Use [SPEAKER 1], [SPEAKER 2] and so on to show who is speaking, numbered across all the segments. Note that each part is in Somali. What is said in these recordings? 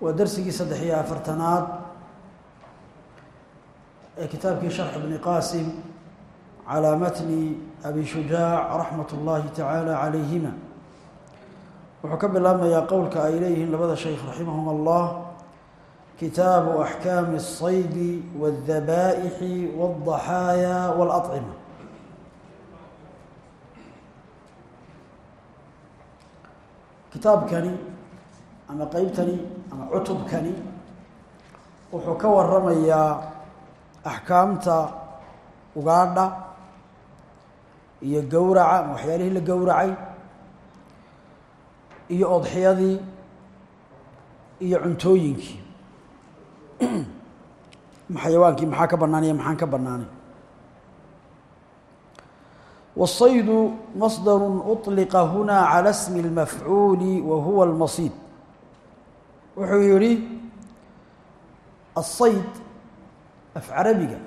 [SPEAKER 1] waa darsigii saddex iyo afartanaad ee kitaabkii sharx bni qaasim calaa matni abi shujaac raxmat ullaahi tacaala calayhima wuxuu ka bilaabmayaa qowlka ay leeyihiin labada sheykh raximahum allah kitaabu axkaami الصaydi wاldabaa'ixi wاlضaxaaya wاlأطcima kitaabkani ama qeybtani ama cutubkani wuxuu ka waramayaa axkaamta ugaadha iyo gowraca ama waxyaalihii la gowracay iyo odxiyadii iyo cuntooyinkii xayawaankii maxaa ka banaanaya maxaan ka banaanay والصيد مصدر أطلق هنا على اسم المفعول وهو المصيد wuxuu yihi الصayd af carabiga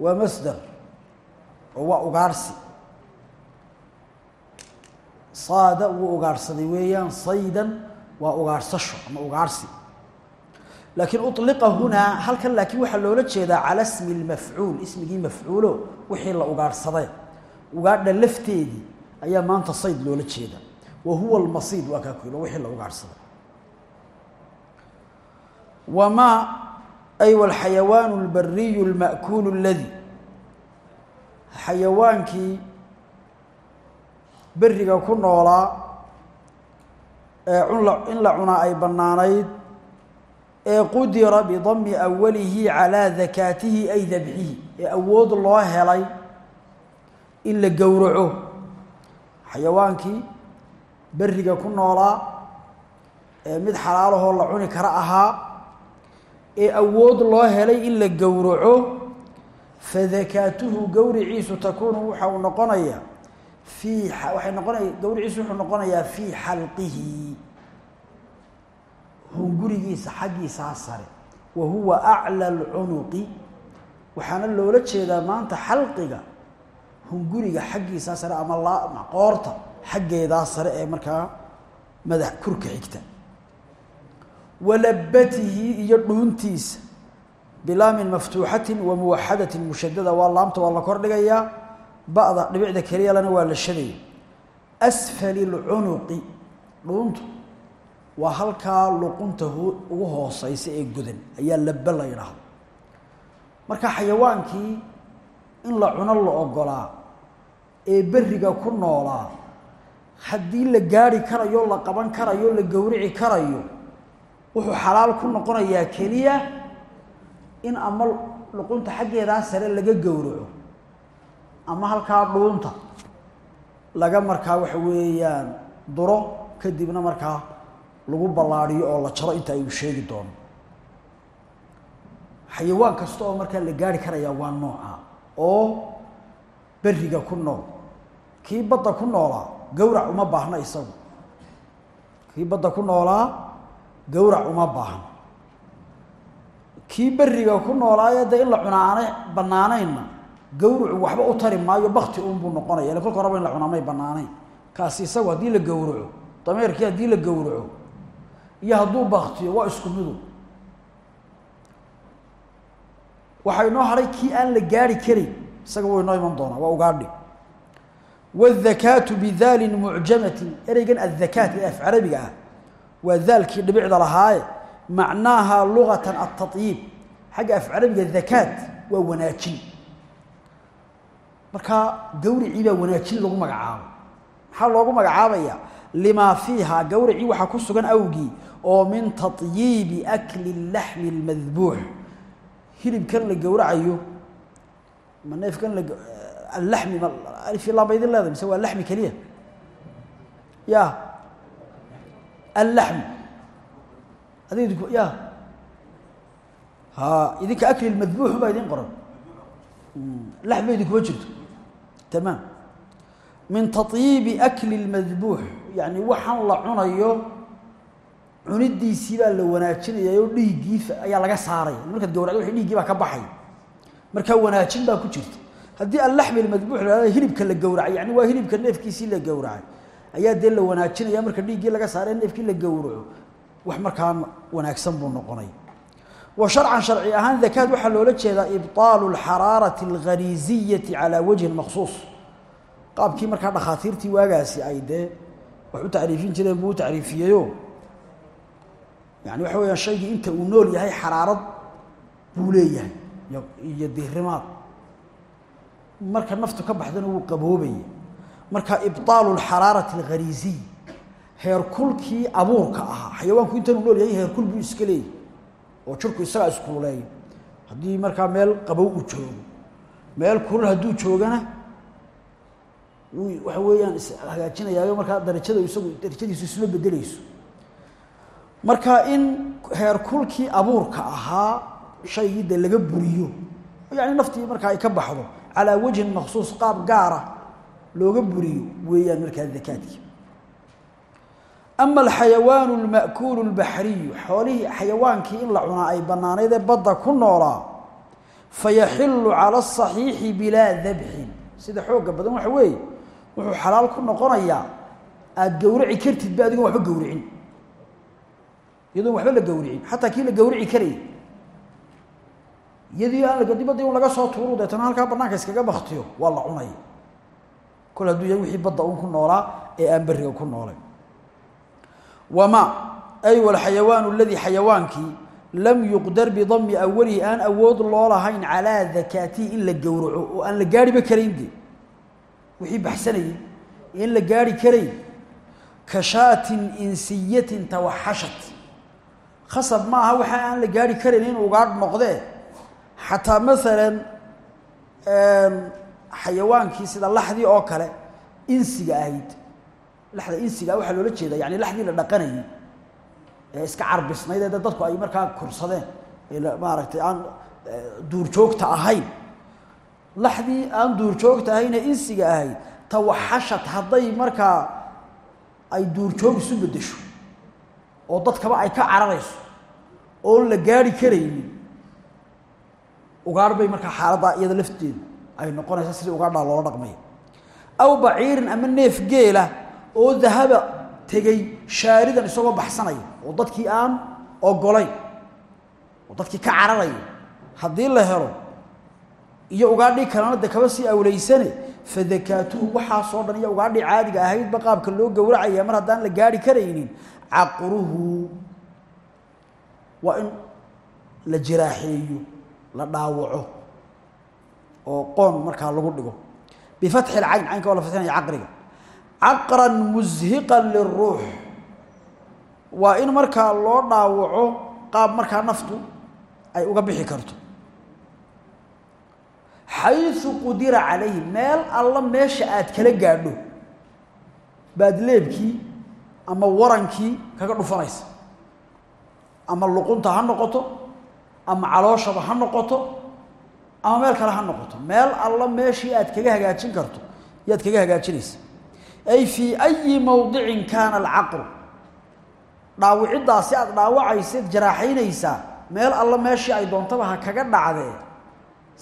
[SPEAKER 1] waa masder oo waa ugaarhsi saada wuu ugaarhsaday weeyaan saydan waa ugaarhsasho ama ugaarhsi laakiin uطliqa hunaa halkan laakiin waxaa loola jeedaa cala smi اlmafcuul ismigii mafcuulo wixii la ugaarhsaday ugaadha lafteedii ayaa maanta sayd loola jeeda wa huwa اlmasiid waa kaa kuilo wixii la ugaarhsaday wamaa ay walxayawaanu albariyu alma'kuulu aladi xayawaankii beriga ku noolaa ee in la cunaa ay bannaanayd ee qudira bidami awalihi calaa dakaatihi ay dabxihi ee awood loo helay in la gowraco xayawaankii beriga ku noolaa ee mid xalaalahoo la cuni kara ahaa ee awood loo helay in la gowraco fadakaatuhu gowriciisu takuunu waxa uu noqonayaa fii waxay noqonaya gowriciisu wuxuu noqonayaa fii xalqihi. Hungurigiisa xaggiisaa sare. Wa huwa aclى اlcunuqi waxaana loola jeedaa maanta xalqiga. Hunguriga xaggiisaa sare ama la qoorta xaggeedaa sare ee markaa madax kurka xigta walabatihi iyo dhuuntiisa bilaamin maftuuxatin wa muwaxadatin mushadada waa laamta waa la kordhigayaa ba'da dhibicda keliyalana waa la shadaya asfali lcunuqi dhuuntu waa halkaa luqunta ugu hooseysa ee godan ayaa laba la yidhaahdo marka xayawaankii in la cuno la ogolaa ee beriga ku noolaa haddii la gaari karayo la qaban karayo la gowrici karayo wuxuu xalaal ku noqonayaa keliya in ama luqunta xaggeedaa sare laga gowraco ama halkaa dhuunta laga markaa waxa weeyaan duro kadibna markaa lagu ballaadhiyo oo la jaro inta aynu sheegi doono. Xayawaan kasta oo markaa la gaari karayaa waa nooca oo beriga ku nool. Kii badda ku noolaa gowrac uma baahna isagu. Kii badda ku noolaa gowrac uma baahno kii beriga ku noolaayo dee in la cunaa aanay banaanaynna gowracu waxba u tari maayo bakti unbuu noqonaya. Ila kolka horaba in la cunaa may banaanayn kaasi isagu haddii la gowraco dameerkii haddii la gowraco iyo hadduu baktiyo waa isku midu. Waxaa inoo hadhay kii aan la gaari karin. Isaga way inoo iman doonaa waa ugaadhi. Wاdakaatu bidaalin mucjamatin ereygan adakaat ee af carabiga ah waa daalkii dhibicda lahaaye macnaaha lugatan atayiib xagga af carabiga dakaat waa wanaajin. Marka gawricii baa wanaajin lagu magacaabo maxaa loogu magacaabaya? Limaa fiiha gawricii waxaa ku sugan awgii oo min tayiibi akli laxmi اlmadbuux hilibkan la gowracayo ma neefkan alami alilaa baydin leedahay mise waa lami keliya? Ya allaxm adig ya ha idinka akli madbuux baa idin qoran laxm ba idinkuma jirto tamaam min tayiibi akli lmadbuux yani waxaan la cunayo cunidiisii baa la wanaajinaya oo dhiiggii ayaa laga saaraya markaad gawracdo w dhiiggii baa ka baxay markaa wanaajin baa ku jirta haddii allaxmi almadbuux la hahdo hilibka la gowracay yani waa hilibka neefkiisii la gowracay ayaa dee la wanaajinaya marka dhiiggii laga saaray neefkii la gowraco wax markaa wanaagsan buu noqonay wa sharcan sharci ahaan dakaad waxaa loola jeedaa ibطaalu اlxaraarati اlghariiziyati calaa wajhin maksuus qaabkii markaa dhakhaatiirtii waagaasi ay dee wax u tacriifin jireen buu u tacriifiyeyo yani waxa weyaan shaygii inta uu nool yahay xaraarad buu leeyahay iyo dirimaad marka naftu ka baxdana wuu qaboobaya marka ibaalu xaraarati alghariisiy heerkulkii abuurka ahaa xayawaanku intanuu nool yahay heerkul buu iska leeyay oo jirku isagaa iskululeeyo haddii markaa meel qabow uu joogo meel kulul hadduu joogana waxa weeyaan ishagaajinayaayo markaa darajada isagu darajadiisu isma bedeleyso marka in heerkulkii abuurka ahaa shaygii de laga buriyo yani naftii markaa ay ka baxdo calaa wajhin maksuus qaab gaara looga buriyo weeyaan markaa dakaadkii ama alxayawaanu alma'kuulu albaxriyu xoolihii xayawaankii in la cunaa ay bannaanayd ee badda ku noolaa fayaxilu cala asaxiixi bilaa dabxin sida xoogga badan waxa weeye wuxuu xalaal ku noqonayaa aada gowraci kartid ba adigoon waxba gowricin. Iyadoon waxba la gowricin xataa kii la gowrici karayay. Iyadii aan dibadda un laga soo tuuru deetana halkaa banaanka iskaga baktiyo waa la cunaya kol hadduu yahay wixii badda un ku noolaa ee aan beriga ku noolay. Wama ay walxayawaanu aladii xayawaankii lam yuqdar bidami awalihi aan awood loo lahayn calaa dakaatihi in la gowraco oo aan la gaariba karayn de wixii baxsanayay in la gaari karayn ka insiyatin tawaxashat. Khasab ma waxa aan la gaari karayn in ugaadh noqdee. Xataa maalan xayawaankii sida laxdii oo kale insiga ahayd. Laxda insiga waxaa loola jeedaa yani laxdii la dhaqanayay ee iska carbisnayd ee dadku ay markaa kursadeen ee maaragtay aan duurjoogta ahayn. Laxdii aan duurjoogta ahayn ee insiga ahayd tawaxashat hadday markaa ay duurjoog isu beddesho oo dadkaba ay ka cararayso oon la gaari karaynin ugaar bay markaa xaaladdaa iyada lafteedu ay noqonaysa sidii ugaadhaa loola dhaqmaya aw baciirin ama neef geela oo dahaba tegey shaaridan isagoo baxsanaya oo dadkii aan ogolayn oo dadkii ka cararaya haddii la helo iyo ugaadhii kalena de kaba sii awleysane fadakaatuhu waxaasoo dhan iyo ugaadhii caadiga ahaydba qaabka loo gowracaya mar haddaan la gaari karaynin caqruhu waa in la jiraaxeeyo la dhaawaco oo qoon markaa lagu dhigo. Bifatxi lcayn caynka waa la fatxinaya caqriga. Caqran mushiqan liruux waa in markaa loo dhaawaco qaab markaa naftu ay uga bixi karto. Xayu qudira calayhi meel alla meesha aad kala gaadho baad leebkii ama warankii kaga dhufanaysa. Ama luqunta ha noqoto ama calooshaba ha noqoto ama meel kale ha noqoto. Meel alla meeshii aad kaga hagaajin karto yaad kaga hagaajinaysa. Ay fii ayi mowdicin kaana alcaqru dhaawiciddaasi aad dhaawacaysaed jaraaxaynaysaa meel alla meeshii ay doontaba ha kaga dhacdee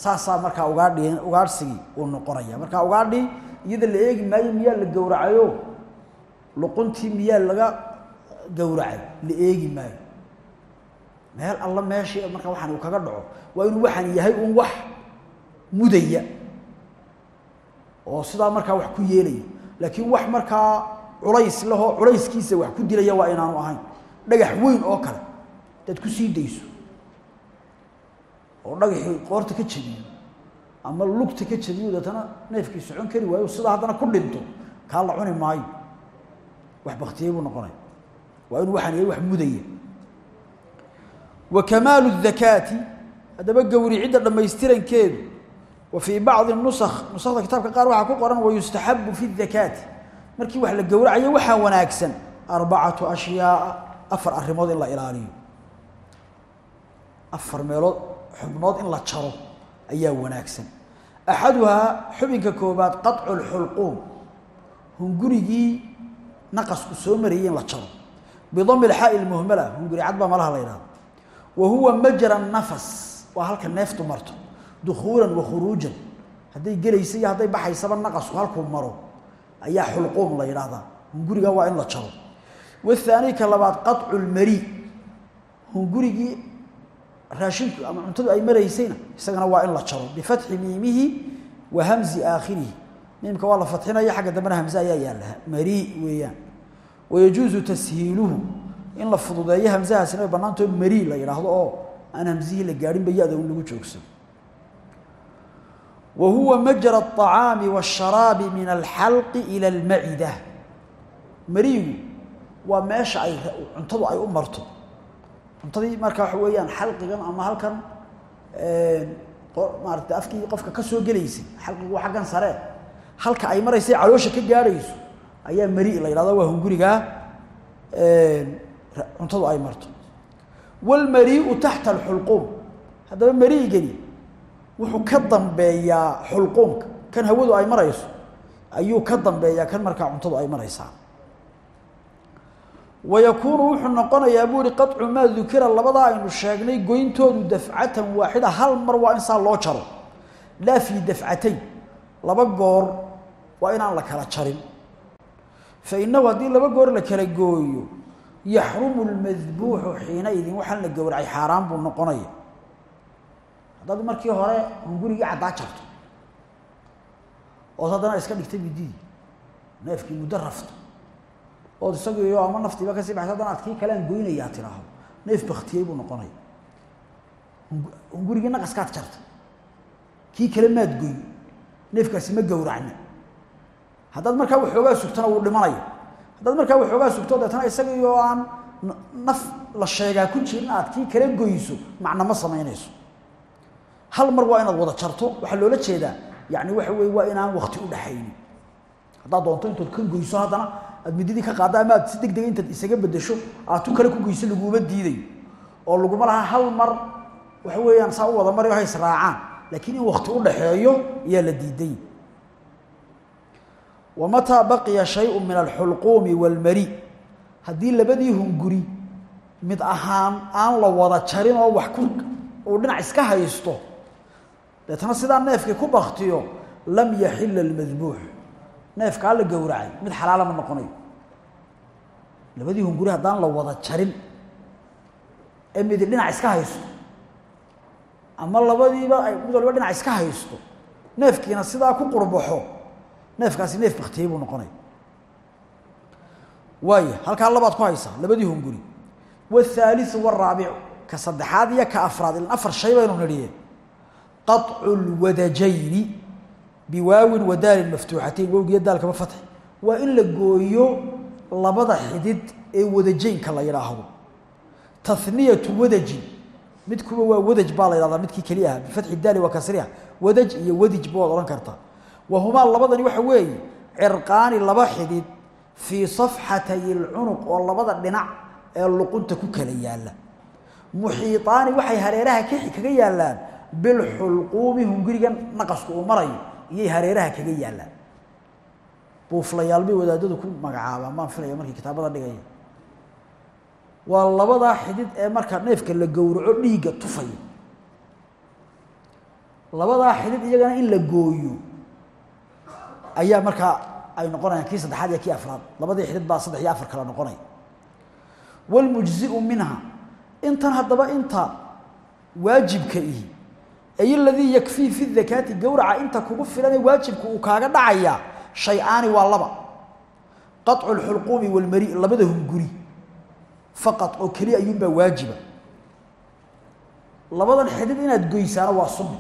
[SPEAKER 1] saasaa markaa ugaadhi ugaadhsigii uu noqonaya. Markaa ugaadhii iyada la eegi maayo miyaa la gowracayo luquntii miyaa laga gowracay la eegi maayo. Meel alla meeshii markaa waxaan uu kaga dhaco waa inuu waxaan yahay un wax mudaya oo sidaa markaa wax ku yeelaya laakiin wax markaa culays lahoo culayskiisa wax ku dilaya waa inaanu ahayn dhagax weyn oo kale. Daad ku sii dayso. Oo dhagaxii qoorta ka jabiyo ama lugta ka jabiyo deetana neefkii socon kari waayo sidaa haddana ku dhinto kaa la cuni maayo. Wax baktiyey buu noqonaya waa inuu waxaan yahay wax mudaya. Wa kamaalu dakaati haddaba gowricidda dhammaystirankeedu wa fii bacdi nusakh nusakda kitaabka qaar waxaa ku qoran wayustaxabu fi dakaati markii wax la gowracayo waxaa wanaagsan. Arbacatu ashyaaa afar arrimood in la ilaaliyo. Afar meelood xubnood in la jaro ayaa wanaagsan. Axaduhaa xubinka koobaad qaطcu lxulquum hungurigii naqasku soo marayay in la jaro. Bidami lxaai lmuhmala hunguri cad baa malaha la yidhahdo. Wa huwa majra nafas waa halka neeftu marto dukuulan wa khuruujan hadday gelaysa iyo hadday baxaysaba naqasku halkuu maro ayaa xulquum la yidhaahdaa hunguriga waa in la jaro wahaani ka labaad qaطcu lmari hungurigii raashinku ama cuntadu ay maraysayna isagana waa in la jaro bifatxi miimihi wa hamzi aakhirihi miimka waa la fadxinaya xagga dambena hamze ayaa yaalla mari weeyaan wayajuusu tashiiluhu in la fududeeyo hamzahaasina way mari la yidhaahdo oo aan hamzihii la gaadhinba ya-da lagu joogsano wahuwa majra acaami waasharaabi min alxalqi ila almacida mariigu waa meesha ay cuntadu ay u marto cuntadii marka waxa weeyaan xalqigan ama halkan maarata afkii qofka ka soo gelaysay xalqigu waa xaggan sare halka ay maraysay caloosha ka gaadhayso ayaa marii la yidhahda waa hungurigaa cuntadu ay marto waalmariiu taxta alxulquum haddaba mariigani wuxuu ka dambeeyaa xulquumka kan hawadu ay marayso ayuu ka dambeeyaa kan markaa cuntadu ay maraysaa. Wayakuunu wuxuu noqonayaa buu ihi qaطcu maa dukira labadaa aynu sheegnay goyntoodu dafcatan waaxida hal mar waa in saa loo jaro. Laa fii dafcatayn laba goor waa inaan la kala jarin. Fainahu haddii laba goor la kala gooyo yaxrumu lmadbuuxu xiinaidin waxaan la gowracay xaaraan buu noqonaya haddaad markii hore hungurigii caddaa jarto ood haddana iska dhigtay mididii neefkii muddo rafto ood isagiiyo ama naftiiba ka sii baxsa haddana ad kii kalean goynayaa tiraaho neef baktiyey buu noqonaya. Hungurigii naqaskaad jartay kii kale maad goy neefkaasi ma gowracni haddaad markaa waxoogaa sugtana wuu dhimanaya. Haddaad markaa waxoogaa sugto deetana isagiioo aan naf la sheegaa ku jirin aad kii kale goyso macna ma samaynayso hal mar waa inaad wada jarto? Waxaa loola jeedaa. Yani waxa weye waa inaan wakti udhaxaynin haddaad doonto intood kan goyso haddana aad mididii ka qaadda ama aad si deg intaad isaga bedesho aad tu kale ku goyso laguma diiday. Oo laguma laha hal mar waxa weeyaan saa u wada mari ha israacaan laakiin in wakti udhaxeeyo ayaa la diiday. Wamataa baqiya shayu min alxulquumi waalmari haddii labadii hunguri mid ahaan aan la wada jarin oo wax ku uu dhinac iska haysto deetana sidaa neefkii ku baktiyo lam yaxila almadbuux neefkaa la gowracay mid xalaala ma noqonayo labadii hunguri haddaan la wada jarin ee midi dhinac iska haysto ama labadiiba ay mid waliba dhinac iska haysto neefkiina sidaa ku qurbaxo neefkaasi neef baktiyey buu noqonaya waaya halkaa labaad ku haysaa labadii hunguri. Waathaaliu waaraabicu ka saddexaad iyo ka afraad ilan afar shay baynu nidhiye qaطcu lwadajayni biwaawin wa daalin maftuuxatayn wowgiyo daalkaba fatxi waa in la gooyo labada xidid ee wadajaynka la yidhaahdo taniyatu wadajin mid kuwa waa wadaj baa la yidhahdaa midkii keli aha bifatxi daali waa kasriha wadaj iyo wadij bawaad odhan kartaa wa humaa labadani waxa weeye cirqaani laba xidid fii safxatay lcunuq oo labada dhinac ee luqunta ku kala yaalla. Muxiiaani waxay hareeraha kaga yaallaan bilxulquumi hungurigan naqasku uu marayo iyay hareeraha kaga yaalaan buuflayaal bay wadaadadu ku magacaabaan baan filaya markii kitaabada dhigaya waa labadaa xidid ee marka neefka la gowraco dhiigga tufaya labadaa xidid iyagana in la gooyo ayaa markaa ay noqonayaan kii saddexaad iyo kii afraad. Labadii xidid baa saddex iyo afar kala noqonaya wاlmujziu minha intan haddaba inta waajibka ihi ay aladii yakfii fi dakaati gowraca inta kugu filanee waajibku uu kaaga dhacayaa shay-aani waa laba. Qacu lxulquumi walmari labada hunguri. Faqad oo keliya ayuunbaa waajiba. Labadan xidid inaad goysaana waa sunna.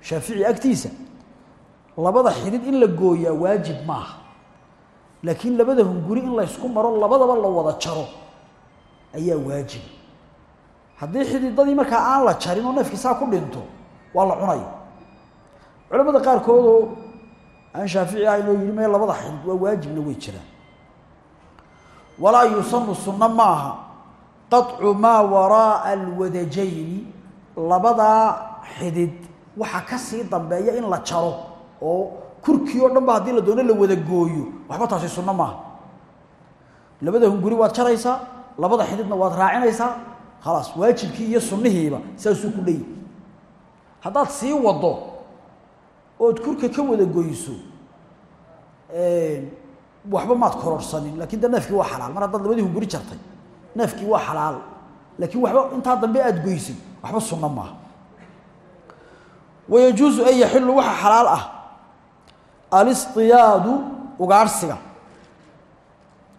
[SPEAKER 1] Shaafici agtiisa labada xidid in la gooyaa waajib maaha. Laakiin labada hunguri in laysku maro labadaba la wada jaro ayaa waajiba haddii xididadii markaa aan la jarin oo neefkii ku dhinto waa la cunaya culamada qaarkoodoo aan shaafici ahayn oo yihi me labada xidid waa waajibna way jiraan. Walaa yusanu sunno maaha. Qaطcu maa waraa'a alwadajayni labadaa xidid waxa ka sii dambeeya in la jaro oo kurkii oo dhan ba haddii la doono la wada gooyo waxba taasi sunno maaha. Labada hunguri waad jaraysaa labada xididna waad raacinaysaa khalaas waajibkii iyo sunnihiiba saasuu ku dheyi haddaad sii wado ood kurka ka wada goyso waxba maad kororsanin laakiin de neefkii waa xalaal mar haddaad labadii hunguri jartay neefkii waa xalaal laakiin waxba intaa dambe aada goysay waxba sunno maaha wayajuusu an yaxilu waxa xalaal ah alistiyaadu ugaarhsiga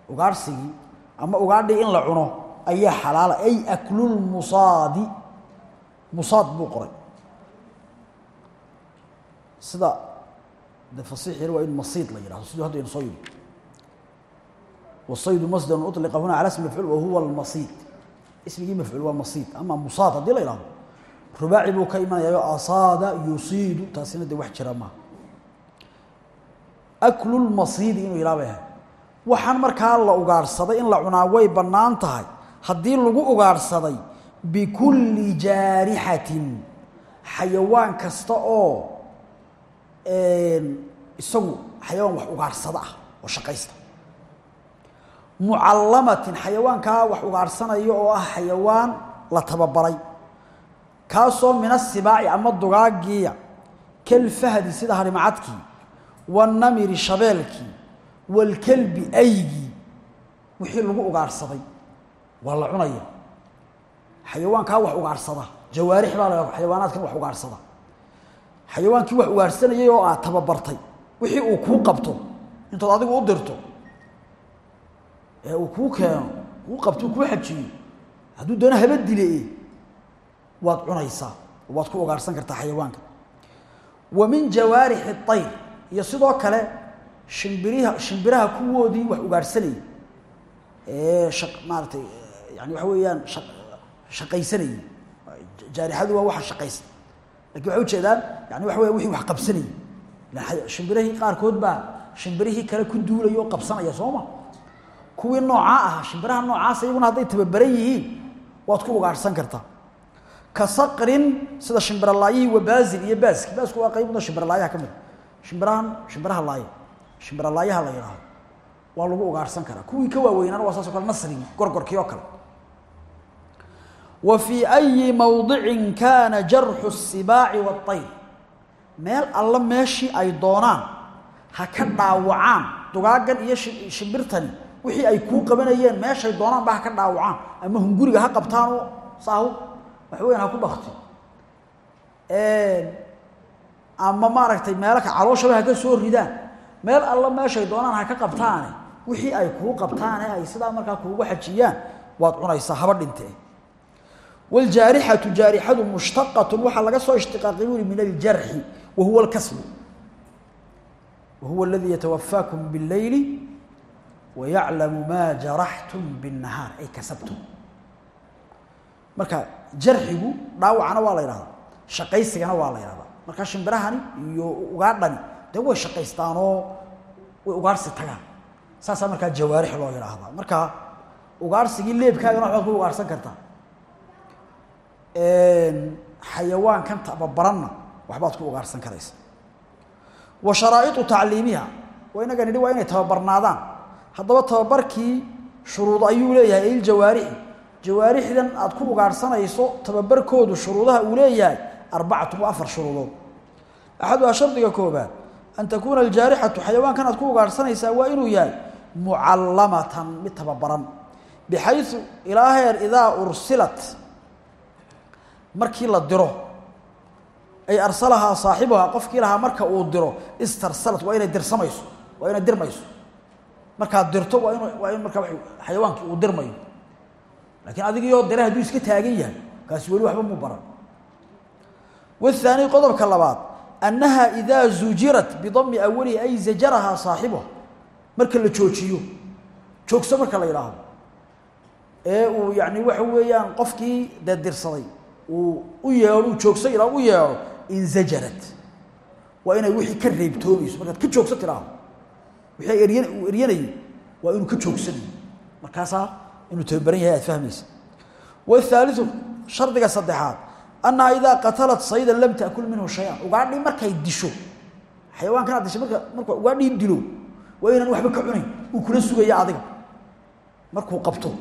[SPEAKER 1] ugaarhsigii ama ugaadhii in la cuno ayaa xalaala ay aklulmusaadi musaad buu qoray. Sida de fasiixina waa in masiid la yidhahdo siduu hadda aynu soo yidhi wasaydu masdarun uطliqa huna cala smi mafcuul wahuwa almasiid. Ismigii mafcuul waa masiid ama musaad haddii la yidhahdo rubaaci buu ka imanayayo asaada yusiidu taasina de wax jira maaha aklulmasiidi inuu yidhaha bay ahay. Waxaan markaa la ugaarhsaday in la cunaa way bannaan tahay haddii lagu ugaarhsaday bikulli jaarixatin xayawaan kasta oo isagu xayawaan wax ugaarhsada ah oo shaqaysta. Mucallamatin xayawaankaa wax ugaarhsanaya oo ah xayawaan la tababaray. Kaasoo min asibaaci ama dugaagiiya kalfahdi sida harimacadkii waannamiri shabeelkii waalkelbi aygii wixii lagu ugaarhsaday waa la cunaya xayawaankaa wax ugaarhsada jawaarix baa la xayawaanaadkan wax ugaarhsada xayawaankii wax ugaarhsanayay oo aad tababartay wixii uu kuu qabto intood adigu u dirto ee uu kuu keeno kuu qabto kuu xajiyo hadduu doono haba dile waad cunaysaa waad ku ugaarhsan kartaa xayawaanka. Wa min jawaarixi ayr iyo sidoo kale shimbiriha shimbiraha kuwoodii wax ugaarhsanayay ee maaratay yani waxa weeyaan shaqaysanayey jaarixadu waa waxa shaqaysta laakiin waxay ujeedaan yani waxa weya wixii wax qabsanayey shimbirihii qaarkood baa shimbirihii kale ku duulaya oo qabsanaya soo ma? Kuwii noocaa ahaa shimbiraha noocaas iyaguna hadday tababaran yihiin waad ku ugaarhsan kartaa ka saqrin sida shimbiralaayihii wabaazil iyo baaski. Baasku waa qaybna shimbiralaayaha ka mid. Shimbirahan shimbiraha laaya shimbiralaayaha la yidhaahdo waa lagu ugaarhsan karaa. Kuwii ka waaweynaana waa saas o kale nasrigi gorgorkii oo kale wa fii ayi mowdicin kaana jarxu sibaaci waayr meel alle meeshii ay doonaan ha ka dhaawacaan dugaaggan iyo shimbirtani wixii ay kuu qabanayeen meeshay doonaanba ha ka dhaawacaan. Ama hunguriga ha qabtaan oo saahu wax weyan ha ku dhakti ama maaragtay meelo ka calooshaba ha ka soo ridaan. Meel alle meeshay doonaan ha ka qabtaane wixii ay kuu qabtaane ay sidaa markaa kuugu xajiyaan waad cunaysaa haba dhintee wljaarixatu jaarixadu mushtaqatu waxaa laga soo ishtiqaaqay buri min aljarxi wa huwa alkasbu wa huwa aladii yatawafaakum biاlleyli wayaclamu maa jaraxtum biاnnahaar ay kasabtum marka jarxigu dhaawacana waa la yidhahdaa shaqaysigana waa la yidhahdaa marka shimbirahani iyo ugaadhani dee way shaqaystaanoo way ugaarsi tagaan saasaa markaa jawaarix loo yidhaahdaa marka ugaarsigii leebkaagana waxbaad ku ugaarsan kartaa xayawaankan tababaranna waxbaad ku ugaarsan karaysa. Wa sharaa'iu tacliimiha waa inaga nidhi waa inay tababarnaadaan. Haddaba tababarkii shuruud ayuu leeyahay iljawaarixi jawaarixdan aad ku ugaarsanayso tababarkoodu shuruudaha uu leeyahay arbacatun waa afar shuruudood. Axaduhaa shardiga koobaad an takuuna aljaarixatu xayawaankan aad ku ugaarsanaysaa waa inuu yahay mucallamatan mid tababaran. Bixayu ilaa idaa ursilat markii la diro ay arsalahaa saaxibuhaa qofkii lahaa marka uu diro istarsalat waa inay dirsamayso waa inay dirmayso. Markaad dirto waa in waa in markaa xayawaankii uu dirmayo. Laakiin adigiioo dira hadduu iska taagan yahay kaasi weli waxba mu baran. Wahaani qodobka labaad annaha idaa zujirat bidami awalihi ay zajarahaa saaxibuha marka la joojiyo joogso marka la yidhaahdo. Ee uu yani waxa weeyaan qofkii dee dirsaday uu u yeeu joogsay ilaa u yeedho inzajarat waa inay wixii ka reebtoomayso markaad ka joogsa wixii ay eryan uu inuu ka joogsanayo markaasaa inuu tababaran yahay aad fahmaysa. Waalthaaliu shardiga saddexaad annahaa idaa qatalat saydan lam ta'kul minhu shay-an. Ugaadhii markay disho xayawaankanaad dishay marka marka ugaadhii dilo waa inaan waxba ka cunayn. Uu kula sugaya adiga. Markuu qabto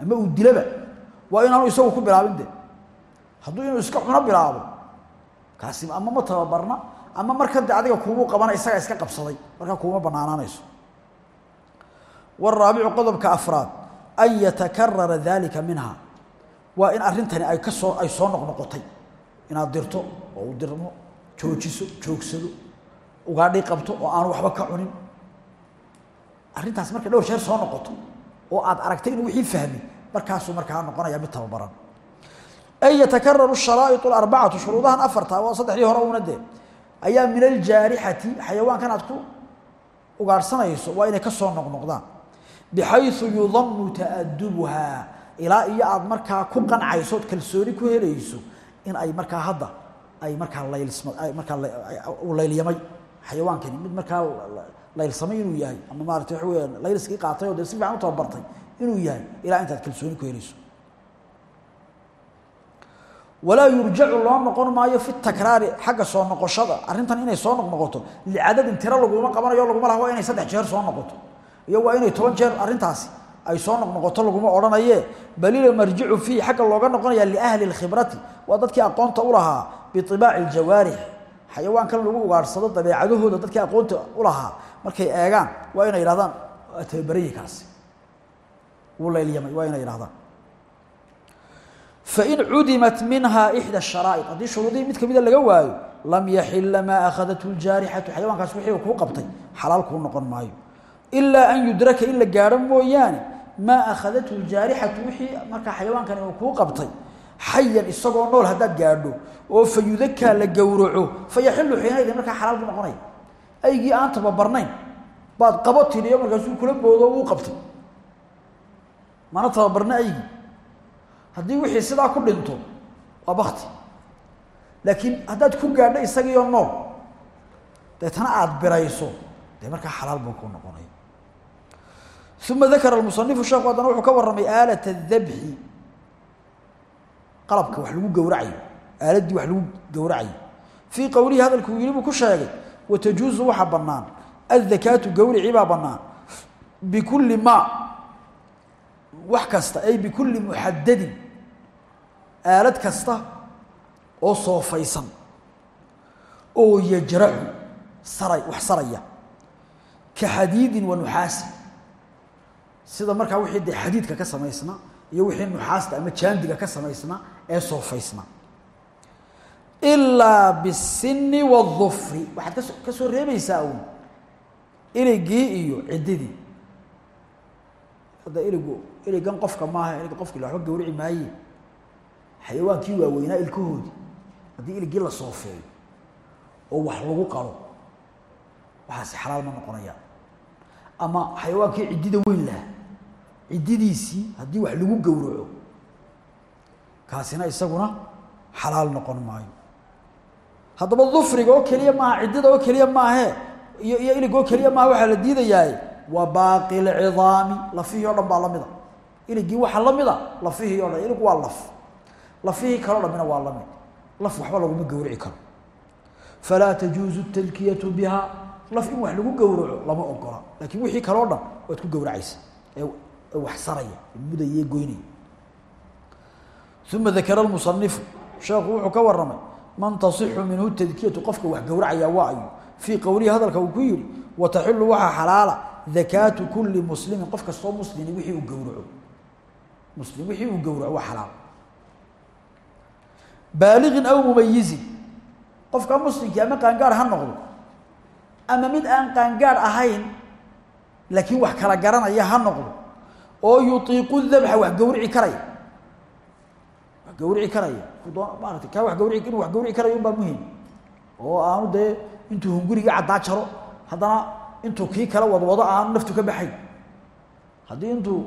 [SPEAKER 1] ama uu dilaba waa inaanu isagu ku bilaabin de hadduu inuu iska cuno bilaabo. Kaasi ama ma tababarna ama markan adiga kuumuu qabana isaga iska qabsaday markaa kuuma banaanaanayso. Waraabicu qodobka afraad an yatakarara dalika minha. Waa in arrintani ay ka soo ay soo noqnoqotay inaad dirto oo u dirmo joojiso joogsado ugaadhii qabto oo aanu waxba ka cunin. Arrintaas markay dhowr jeer soo noqoto oo aad aragtay inuu wixii fahmi markaasuu an yatakararu sharaa'iط arbacatu shuruudahan afarta waa saddexdii hore una dee ayaa min aljaarixati xayawaankan aad ku ugaadhsanayso waa inay ka soo noqnoqdaan bixayu yudamu ta'adubuha ilaa iyo aad markaa ku qancayso kalsooni ku helayso in ay markaa hadda ay markaa laylsma markaa uu laylyamay xayawaankani mid markaa laylsamay inuu yahay ama maarata waxa weya layliskii qaatay oo si fiican u tababartay inuu yahay ilaa intaad kalsooni ku helayso walaa yurjacu loo noqon maayo fi takraari xagga soo noqoshada. Arrintan inay soo noqnoqoto licadadin tiro laguma qabanayo laguma laha waa inay saddex jeer soo noqoto. Iyo waa inay toban jeer arrintaasi ay soo noqnoqoto laguma odhanaye. Balila marjicu fiihi xagga looga noqonaya liahli اlkhibrati waa dadkii aqoonta u lahaa biibaaci اljawaarix xayawaankan lagu ugaadhsado dabeecadahooda dadkii aqoonta u lahaa markay eegaan waa inay yidhahdaan tababarayhi kaasi wuu laylyamay waa inay yidhahdaan fain cudimat minha ixdى sharaa'iط haddii shuruudihii mid kamida laga waayo lam yaxila maa akhadathu ljaarixatu xayawaankaas wixii kuu qabtay xalaal kuu noqon maayo ilaa an yudraka in la gaadho mooyaane maa akhadathu ljaarixatu wixii markaa xayawaankani uu kuu qabtay xayan isagoo nool haddaad gaadho oo fa yudakaa la gowraco fa yaxilu xiinaydin markaa xalaal buu noqonaya aygii aan tababarnayn baad qabo tiriyo markaasuu kula boodo uu qabtay mana tababarna aygii haddii wixii sidaa ku dhinto waa bakti laakiin haddaad ku gaadho isagiioo nool deetana aada birayso dee markaa xalaal buu ku noqonaya uma dakara almusanifu sheekhu haddana wuxuu ka warramay aalat adabxi qalabka wax lagu gowracayo aaladdii wax lagu gowracayo. Fii qowlihi hadalku yidhi buu ku sheegay watajuusu waxaa bannaan addakaatu gowricii baa bannaan. Bikulli maa wax kasta ay bikulli muxadadin aalad kasta oo soofaysan oo yajracu saray wax saraya. Ka xadiidin wa nuxaasin sida markaa wixii dee xadiidka ka samaysna iyo wixii nuxaasta ama jaandiga ka samaysna ee soofaysna. Ilaa bisinni waadufri waxaad ka soo reebaysaa uun. Iligii iyo ciddidii. Hadda iligu iligan qofka maaha iliga qofkii waxba gawrici maaye. Xayawaankii waaweynaa ilkahoodii haddii iligii la soofeeyo oo wax lagu qalo waxaasi xalaal ma noqonaya. Ama xayawaankii ciddida weyn laha ciddidiisii haddii wax lagu gowraco kaasina isaguna xalaal noqon maayo. Haddaba dufriga oo keliya maaha ciddida oo keliya maahe iyo iyo ilig oo keliya maaha waxaa la diidayaaye wa baaqi lcidaami lafihii o dhan baa lamida iligii waxaa lamida lafihii o dhan iligu waa laf. Lafihii kaleo dhamina waa la mid laf waxba laguma gowrici karo. Falaa tajuuzu talkiyatu biha. Laf in wax lagu gowraco lama ogola. Laakiin wixii kaleo dhan waad ku gowracaysa. Ee wax saraya mudaye goynaya. Uma dakara lmusanifu sheekhu wuxuu ka waramay man tasixu minhu tadkiyatu qofka wax gowracaya waa ayu fii qowlihi hadalka uu ku yihi wataxilu waxaa xalaala dakaatu kuli muslimin. Qof kastoo muslimi wixii uu gowraco muslim wixii uu gowraco waa xalaal. Baaliqin aw mumayizin qofka muslimkii ama qaangaar ha noqdo ama mid aan qaangaar ahayn laakiin wax kala garanaya ha noqdo oo yutiiqu dabxa wax gawrici karaya. Wax gawrici karaya. Maarata kaa wax gawrici inuu wax gawrici karayo unbaa muhiim oo aanu dee intuu hungurigii caddaa jaro haddana intuu kii kala wadwado aanu naftu ka baxayn. Haddii intuu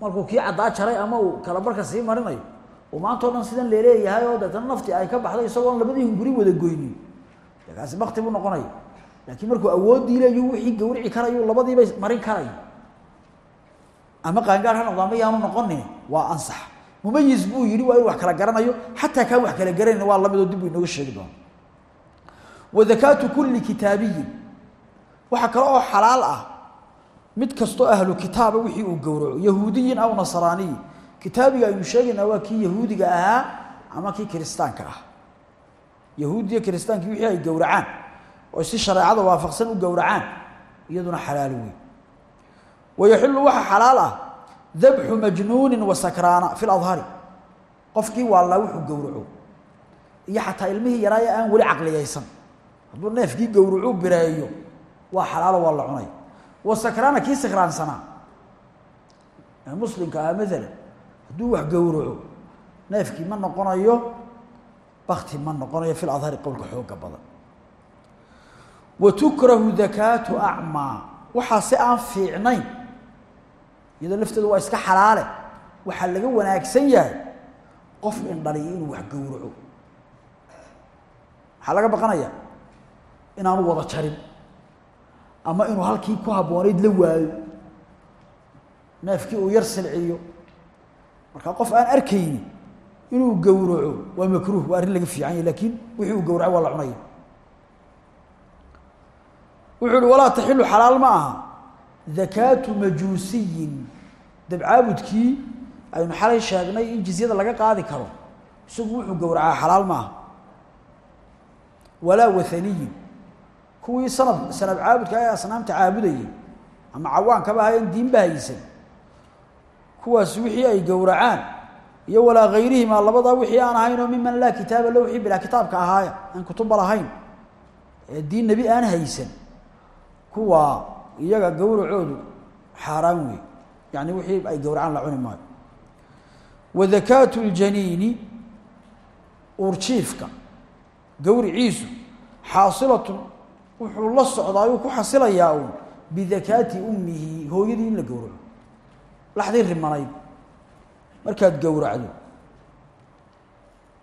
[SPEAKER 1] markuu kii caddaa jaray ama uu kala sii marinayo oo maanta dhan sidan leeleeyahay oo deetana nafti ay ka baxday isagoon labadii hunguri wada goynin. De bakti buu noqonaya laakiin markuu awoodii leeyu wixii gawrici karayu labadiiba marin karaya ama qaangaar ha noqdo ama yaanu noqonin waa ansax. Mumayiz buu yidhi waa inu wax kala garanayo xataa kaan wax kala garanayn waa lamidoo dib buu inooga sheegi doona wadakaatu kulli kitaabiyin. Waxaa kale oo xalaal ah mid kastoo ahlu kitaaba wixii uu gowraco. Yahuudiyin aw nasraaniyin kitaabiga aynu sheegaynaa waa kii yahuudiga ahaa ama kii kiristaanka ah. Yahuudiya kiristaankii wixii ay gowracaan oo si shareecada waafaqsan u gowracaan iyaduna xalaal wey wayaxilu waxaa xalaal ah dabxu majnuunin wa sakraana fi ladhari qofkii waallaa wuxuu gowraco. Iyo xataa ilmihii yaraaye aan weli caqliyaysan. Hadduu neefkii gowracu bireeyo waa xalaalo waa la cunay wa sakraana kii sakraansanaa muslimka ah maalan hadduu wax gowraco neefkii ma noqonayo bakti ma noqonayo fi ladhari qowlka xooga badan. Wa tukrahu dakaatu acmaa waxaa si aan fiicnayn iyadoo lafteedu waa iska xalaale waxaa laga wanaagsan yahay qof indhaliyo inuu wax gowraco. Maxaa laga baqanaya inaanu wada jarin ama inuu halkii ku habboonayd la waayo. Neefkii uu yar silciyo marka qof aan arkayni inuu gowraco waa makruuh waa arrin laga fiican yahy lakiin wixii uu gowraco waa la cunaya. Wuxuu uhi walaa taxilu xalaal ma aha. Dakaatu majuusiyin. Dabcaabudkii aynu xalay sheegnay in jizyada laga qaadi karo. Isagu wuxuu gowracaa xalaal ma aha. Walaa wathaniyin kuwii sanab sanab caabudka ee asnaamta caabudayay ama cawaankaba ahayen diinba haysan kuwaas wixii ay gowracaan iyo walaa hayrihima labadaa wixii aan ahaynoo miman laa kitaaba la wixii bilaa kitaabka ahaaya aan kutubba lahayn ee diin nebi aan haysan kuwaa iyaga gowracoodu xaaraan wey yani wixii ay gowracaan la cuni maayo. Wa dakaatu ljaniini uurjiifka gowriciisu xaasilatun wuxuu la socdaa yuu ku xasilayaa uun bidakaati ummihi hooyadii in la gowraco. Laxdii rimanayd. Markaad gowracdo.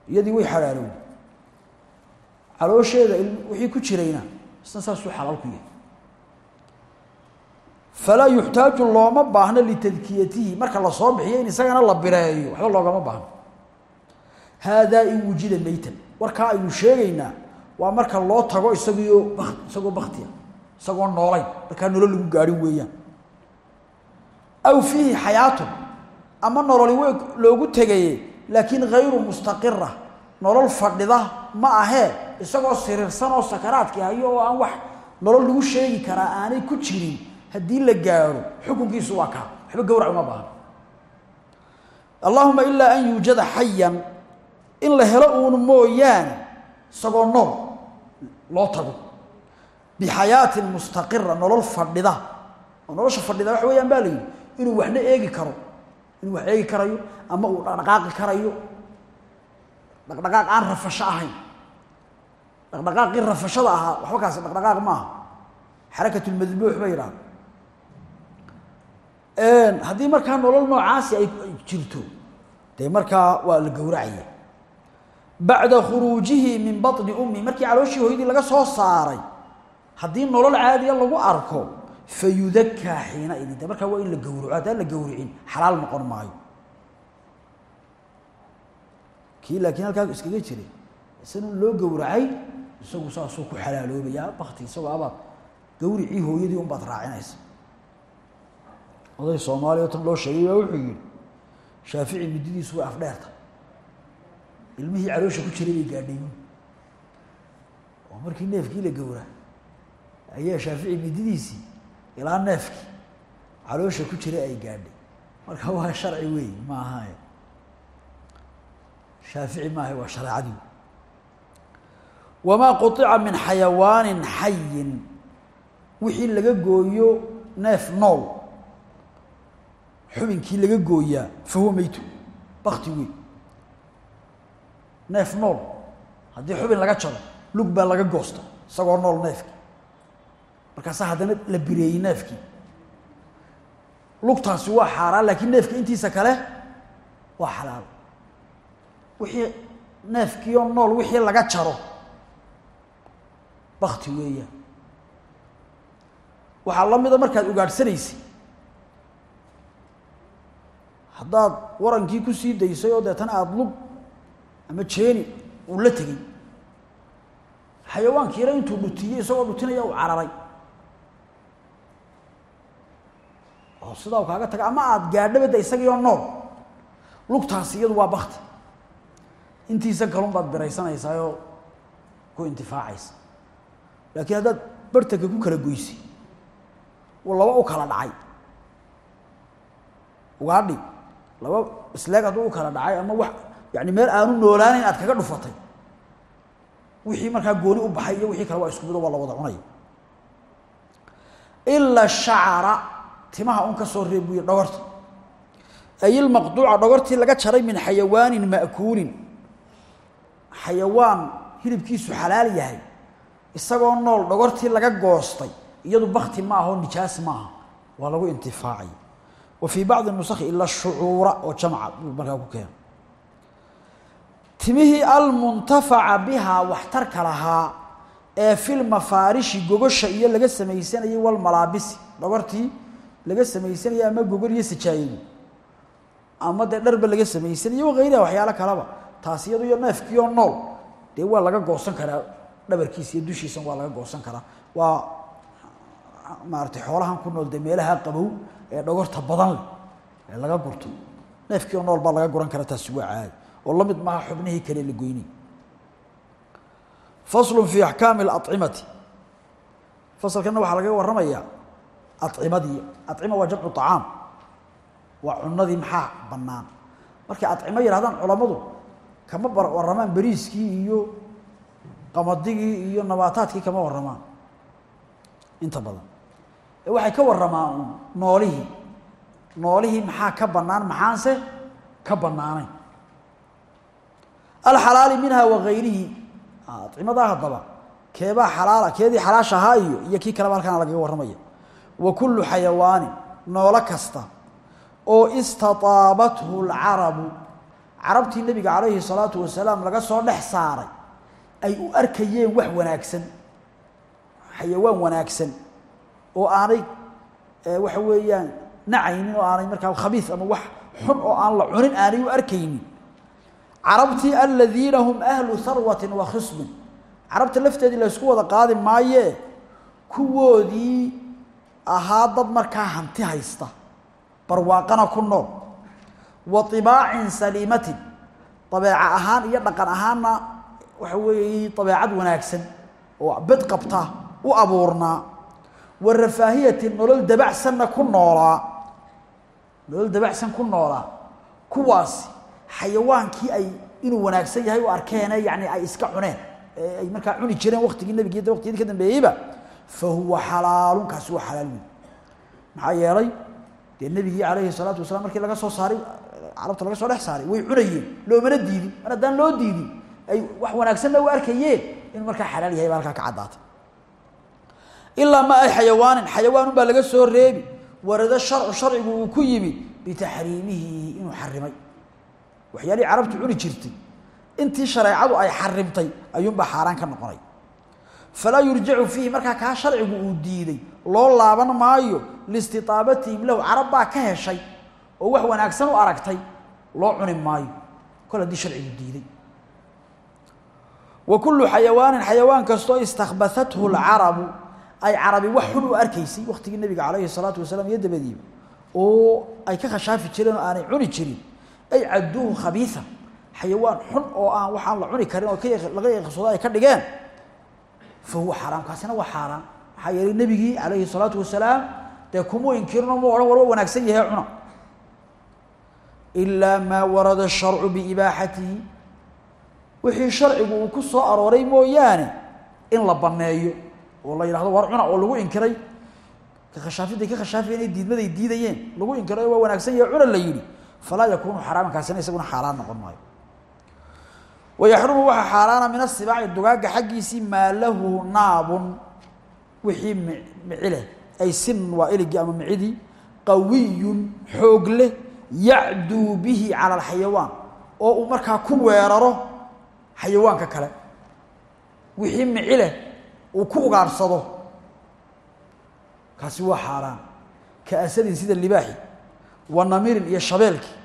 [SPEAKER 1] Iyadii way xalaalow caloosheeda wixii ku jirayna isna saasuu xalaal ku yahay. Falaa yuxtaaju looma baahno litadkiyatihi. Marka la soo bixiyo in isagana la bireeyo waxba loogama baahno. Haadaa in wujida meytan. Warkaa aynu sheegaynaa waa marka loo tago isagiio bak isagoo baktiya isagoo noolayn markaa nolol lagu gaadhin weeyaan. Aw fiihi xayaatun ama nololi wey loogu tegaye laakiin hayru mustaqira nolol fadhida ma ahee isagoo siriirsan oo sakaraadkii hayo oo aan wax nolol lagu sheegi karaa aanay ku jirin haddii la gaaro xukunkiisu waa kaa. Waxba gawrac uma baahno allahuma ilaa an yuujada xayan in la helo uun mooyaane isagoo nool loo tago bixayaatin mustaqira nolol fadhida. Oo nolosha fadhida waxa weyaan baa la yidhi inuu waxna eegi karo inuu wax eegi karayo ama uu dhaqdhaqaaqi karayo. Dhaqdhaqaaq aan rafasho ahayn. Dhaqdhaqaaqii rafashada ahaa waxba kaasi dhaqdhaqaaq maaha xarakatulmadbuux ba yidhahda haddii markaa nolol noocaasi ay jirto dee markaa waa la gowracaya bacda khuruujihi min baطni ummihi markii calooshii hooyadii laga soo saaray haddii nolol caadiya lagu arko fayudakaa xiina idin de markaa waa in la gowraco haddaan la gowricin xalaal noqon maayo. Kii laakiin halkaa iskaga jiray isanu loo gowracay isagu saasuu ku xalaaloobaya bakti isagoo abaad gawricii hooyadii un baad raacinaysa. Oday soomaaliya tan loo sheegay baa wuxuu yihi shaafici middidiisu way ilmihii caloosha ku jiray bay gaadhayin oo markii neefkii la gowra. Ayaa shaafici middidiisii ilaa neefkii caloosha ku jiray ay gaadhay marka waa sharci weey ma ahae shaafici maaha waa shareecadii wamaa quطica min xayawaanin xayin wixii laga gooyo neef nool. Xubinkii laga gooyaa fahuwa meytu bakti wey neef nool. Haddii xubin laga jaro lug baa laga goosta isagoo nool neefkii. Markaasaa haddana la bireeyey neefkii. Lugtaasi waa xaaraan laakiin neefka intiisa kale waa xalaal. Wixii neefkiioo nool wixii laga jaro bakti weeyaan waxaa la mida markaad ugaadhsanaysay haddaad warankii ku sii daysay oo deetana aada lug ama jeeni uu la tegey xayawaankiina intuu dhutiyey isagoo dhutinaya uu cararay. Oo sidaa u kaaga taga ama aada gaadhabada isagiioo nool lugtaasi iyadu waa bakti intiisa kalun baad biraysanaysaayoo ku intifaacaysa. Laakiin haddaad bartanka ku kala goysay laba u kala dhacay. Ugaadhi laba isleeg hadduu u kala dhacay ama wax yani meel aanu noolaanayn aad kaga dhufatay. Wixii markaa gooni u baxay iyo wixii kale waa isku mido waa la wada cunaya ila shacara timaha un ka soo reeb buy dhogorta. Ay ilmaqduuca dhogortii laga jaray min xayawaanin ma'kuulin xayawaan hilibkiisu xalaal yahay isagoo nool dhogortii laga goostay iyadu bakti ma aho nijaas maaha waa lagu intifaacay. Wa fii bacdi nusakhi ila shucuura oo jamca buu markaa ku keena timihii almuntafaca bihaa waxtarka lahaa ee filmafaarishi gogosha iyo laga samaysanayay walmalaabisi dhogortii laga samaysanayay ama gogol iyo sajaayadu ama dee dharba laga samaysanayay wakayriha waxyaalo kaleba taas iyado iyo neefkiioo nool. Dee waa laga goosan karaa. Dhabarkiisa iyo dushiisan waa laga goosan karaa. Waa maaratay xoolahan ku nool dee meelaha qabow ee dhogorta badan leh ee laga gurto. Neefkiioo nool baa laga guran karaa taasi waa caadi oo la mid maaha xubnihii kale la goynay faslu fi axkaami اlacimati fasalkana waxaa lagaga warramayaa acimadii acima waa jamcu طacaam waa cunadii maxaa banaan markay acimo yidhahdaan culammadu kama warramaan beriiskii iyo qamadigii iyo nabaataadkii kama warramaan. Inta badan. Waxay ka warramaan noolihii. Noolihii maxaa ka bannaan? Maxaanse ka bannaanayn alxalaali minha wagayrihi acimadaa haddaba keebaa xalaala keedii xalaasha ahaa iyo iyo kii kaleba halkaana lagaga warramaya wa kullu xayawaanin noolo kasta oo istataabathu lcarabu carabtii nebiga calayhi salaatu wasalaam laga soo dhex saaray ay u arkayeen wax wanaagsan. Xayawaan wanaagsan oo aanay waxa weeyaan nacaynin oo aanay markaa khabiis ama wax xun oo aan la cunin aanay u carabtii aladiina hum ahlu harwatin wa khisbin carabta lafteedii la ysku wada qaadi maayee kuwoodii ahaa dad markaa hanti haysta barwaaqana ku nool. Wa ibaacin saliimatin dabeeca ahaan iyo dhaqan ahaanna waxa weeye dabeecad wanaagsan oo bed qabta u abuurnaa wa rafaahiyatin nolol dabacsanna ku noolaa nolol dabacsan ku noolaa kuwaasi xayawaankii ay inuu wanaagsan yahay u arkeene yani ay iska cuneen ee ay markaa cuni jireen waktigii nebigi waqtiyadii ka dambeeyeyba fa huwa xalaalun kaasi waa xalaal wey maxaa yeelay dee nebigii calayhi salaatu wasalaam markii laga soo saaray carabta laga soo dhex saaray way cunayeen loomana diidin mar haddaan loo diidin ay wax wanaagsanna u arkayeen inuu markaa xalaal yahay baa halkaa ka caddaatay. Ilaa ma ay xayawaanin xayawaanun baa laga soo reebi warado sharcu sharcigu uu ku yimi bitaxriimihi inuu xarimay waxyaalihii carabtu cuni jirtay. Intii shareecadu ay xarimtay ayuunbaa xaaraan ka noqonay. Falaa yurjacu fiihi markaa kaa sharcigu uu diiday loo laaban maayo liistitaabatihim lahu carab baa ka heshay oo wax wanaagsan u aragtay loo cuni maayo. Kol haddii sharcigu diiday. Wa kullu xayawaanin xayawaan kastoo istakbathathu lcarabu ay carabi wax xun u arkaysay waktigii nabiga calayhi salaatu wasalaam iyo dabadiiba oo ay ka khashaafi jireen oo aanay cuni jirin ay cadduuhu khabiian xayawaan xun oo aan waxaan la cuni karin oo laga yaqsoodo ay ka dhigeen. Fa huwa xaaraam kaasina waa xaaraan maxaa yeelay nebigii calayhi salaatu wasalaam dee kumuu inkirino mu odhan warwa wanaagsan yahay cuna ilaa maa warada sharcu biibaaxatihi wixii sharcigu uu ku soo arooray mooyaane in la banneeyo oo la yidhahdo war cuna oo lagu inkiray. Ka khashaafiday ka khashaafayeen ee diidmaday diidayeen. Lagu inkiray waa wanaagsan yahay cuna la yidhi falaa yakuunu xaraaman kaasina isaguna xaaraan noqon maayo. Wayaxrumu waxaa xaaraana min asibaaci dugaagga xaggiisii maa lahu naabun wixii mici leh. Ay sin waa iligii ama micidii qawiyun xoog leh yacduu bihi cala alxayawaan. Oo uu markaa ku weeraro xayawaanka kale. Wixii mici leh uu ku ugaadhsado kaasi waa xaaraan. Ka asadin sida libaaxi wa iyo shabeelkii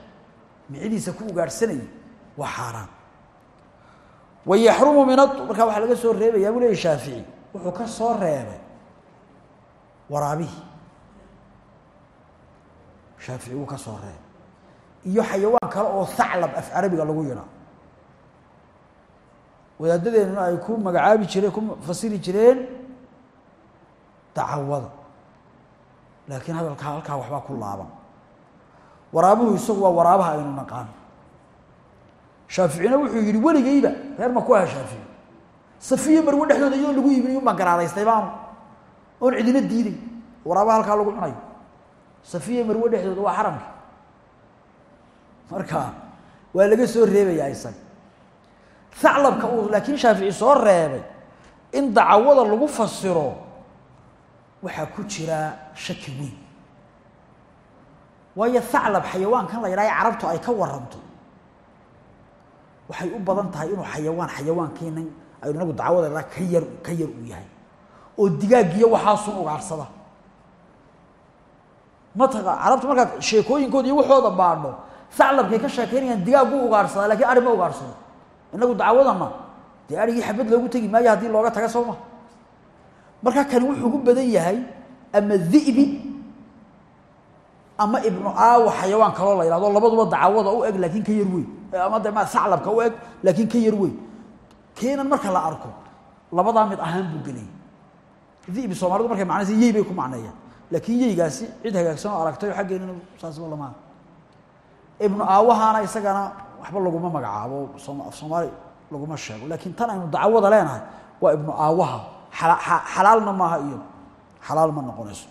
[SPEAKER 1] micidiisa ku ugaadhsanayay waa xaaraan wayaxrumu min markaa waxaa laga soo reebayaa buu leeya shaafici wuxuu ka soo reebay waraabihii shaafici wuu ka soo reebay. Iyo xayawaan kale oo thaclab af carabiga lagu yidhaa wadaadadeenuna ay ku magacaabi jireen ku fasiri jireen dacawada. Laakiin hadalkaa halkaa waxbaa ku laaban waraabuhu isagu waa waraabaha aynu naqaan shaaficina wuxuu yihi weligayba reer ma ku aha shaafici. Safiya marwe dhexdooda iyadoo lagu iibinayo baan garaadaystay baanu. Oon cidina diiday waraabaha halkaa lagu cunayo. Safiya marwe dhexdooda waa xaramki marka waa laga soo reebayaa isaga. Aclabka uu laakiin shaafici soo reebay in dacawada lagu fasiro waxaa ku jira shaki weyn waayo aclab xayawaankan la yidhaha carabtu ay ka waranto waxay u badan tahay inuu xayawaan xayawaankeenan aynu inagu dacwada ka yar ka yar uu yahay. Oo digaagiyo waxaasun ugaarsada. Mataqa carabtu markaad sheekooyinkooda iyo waxooda baadho aclabkay ka sheekeynayaan digaag buu ugaarsadaa laakiin ari ma ugaarsado. Inagu dacwadana dee arigii xabad loogu tegi maayo haddii looga taga soo ma. Marka kani wuxuu ku badan yahay ama di'bi ama ibnu aawa xayawaan kaloo la yidhahdo labaduba dacwada u eg laakiin ka yar weyn. Ama de saclabka u eg laakiin ka yar weyn. Keenan marka la arko labadaa mid ahaan buu gelaya di'bi soomaalidu markay macnaysa yey bay ku macneeyaan. Laakiin yeygaasi cid hagaagsan oo aragtay oo xaggeenana saasba lamaa ibnu aawahaana isagana waxba laguma magacaabo soomaali laguma sheego. Laakiin tan aynu dacwada leenahay waa ibnu aawaha. Xalaalna maaha iyo xalaal ma noqonayso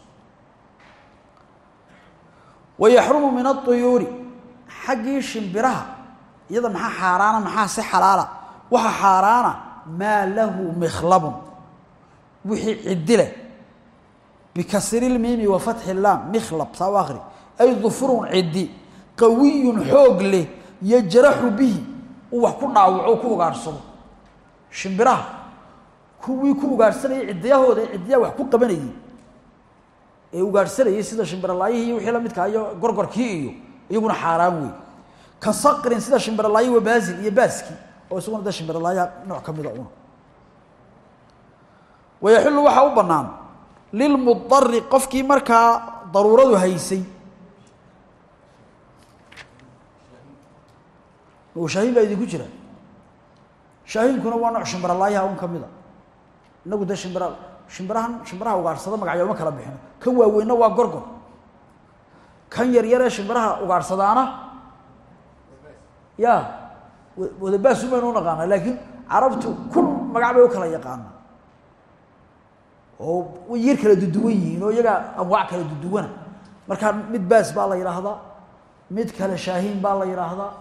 [SPEAKER 1] wayaxrumu min aطuyuuri xaggii shimbiraha iyada maxaa xaaraana maxaa si xalaala waxa xaaraana maa lahu mikhlabun wixii ciddi leh bikasri lmiimi wa fatxi laam mikhlab saa u akri ay dufurun ciddi qawiyun xoog leh yajraxu bihi uu wax ku dhaawaco ku ugaarsado shimbiraha kuwii ku ugaarhsanayay ciddiyahooda ee ciddiyaha wax ku qabanayay ee ugaarhsanayay sida shimbiralaayihii wixii la midkaa iyo gorgorkii iyo iyaguna xaaraan wey ka saqrin sida shimbiralaayi wa baasil iyo baaskii oo isaguna de shimbiralaayaha nooc ka mida una wayaxillu waxaa u bannaan lilmudari qofkii markaa daruuradu haysay. Shaahin baa idinku jira. Shaahinkuna waa nooc shimbiralaayaha un ka mida inagu dee shimbira shimbirahan shimbiraha ugaadhsada magacyo uma kala bixino. Kan waaweynna waa gorgor. Kan yaryaree shimbiraha ugaadhsadaana ya wadabaas umaynu unaqaana laakiin carabtu kun magac bay u kala yaqaana oo way yar kala duduwan yihiin oo iyagaa anwaac kala duduwana. Markaa mid baas baa la yidhaahdaa mid kale shaahiin baa la yidhaahdaa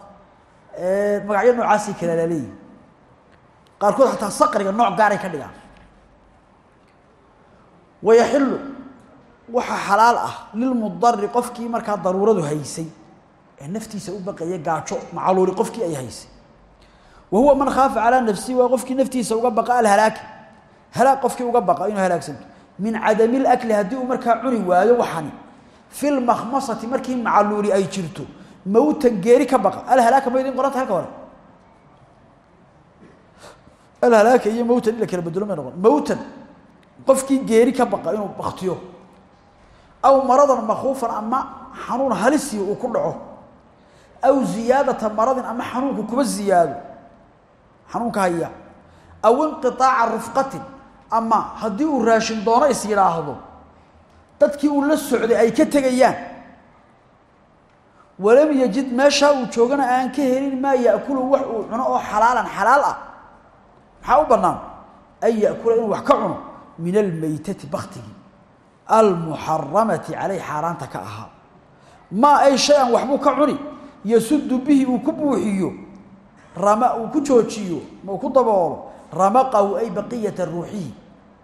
[SPEAKER 1] magacyo noocaasay kala laleeyihin qaarkood xataa saqriga nooc gaaray ka dhigaan wayaxilu waxaa xalaal ah lilmudari qofkii markaa daruuradu haysay ee naftiisa u baqaya gaajo macaluuli qofkii ay haysay. Wa huwa man khaafa calaa nafsihi waa qofkii naftiisa uga baqa alhalaaki halaag qofkii uga baqa inuu halaagsanto min cadami lakli haddii uu markaa cuni waayo waxani fi lmakhmasati markii macaluuli ay jirto mawtan geeri ka baqa. Alhalaaka ma idin qoranta halka hore? Alhalaaka iyo mawtan in la kala bedelo may noqon. Mawtan qofkii geeri ka baqa inuu baktiyo aw maradan makuufan ama xanuun halisi uu ku dhaco. Aw ziyaadata maradin ama xanuunku kuba ziyaado. Xanuunka haya. Aw inqiaaca rufqatin ama haddii uu raashin doono is yidhaahdo. Dadkii uu la socday ay ka tegayaan. Walam yajid meeshaa uu joogana aan ka helin maa yaakulu wax uu cuno oo xalaalan xalaal ah. Maxaa u bannaan? An yakula inuu wax ka cuno min almaytati baktigi almuxaramati caleyh xaaraanta ka ahaa. Maa ay shay-an waxbuu ka cuni yasudu bihi uu ku buuxiyo rama uu ku joojiyo ma uu ku daboolo ramaqahu ay baqiyata ruuxihi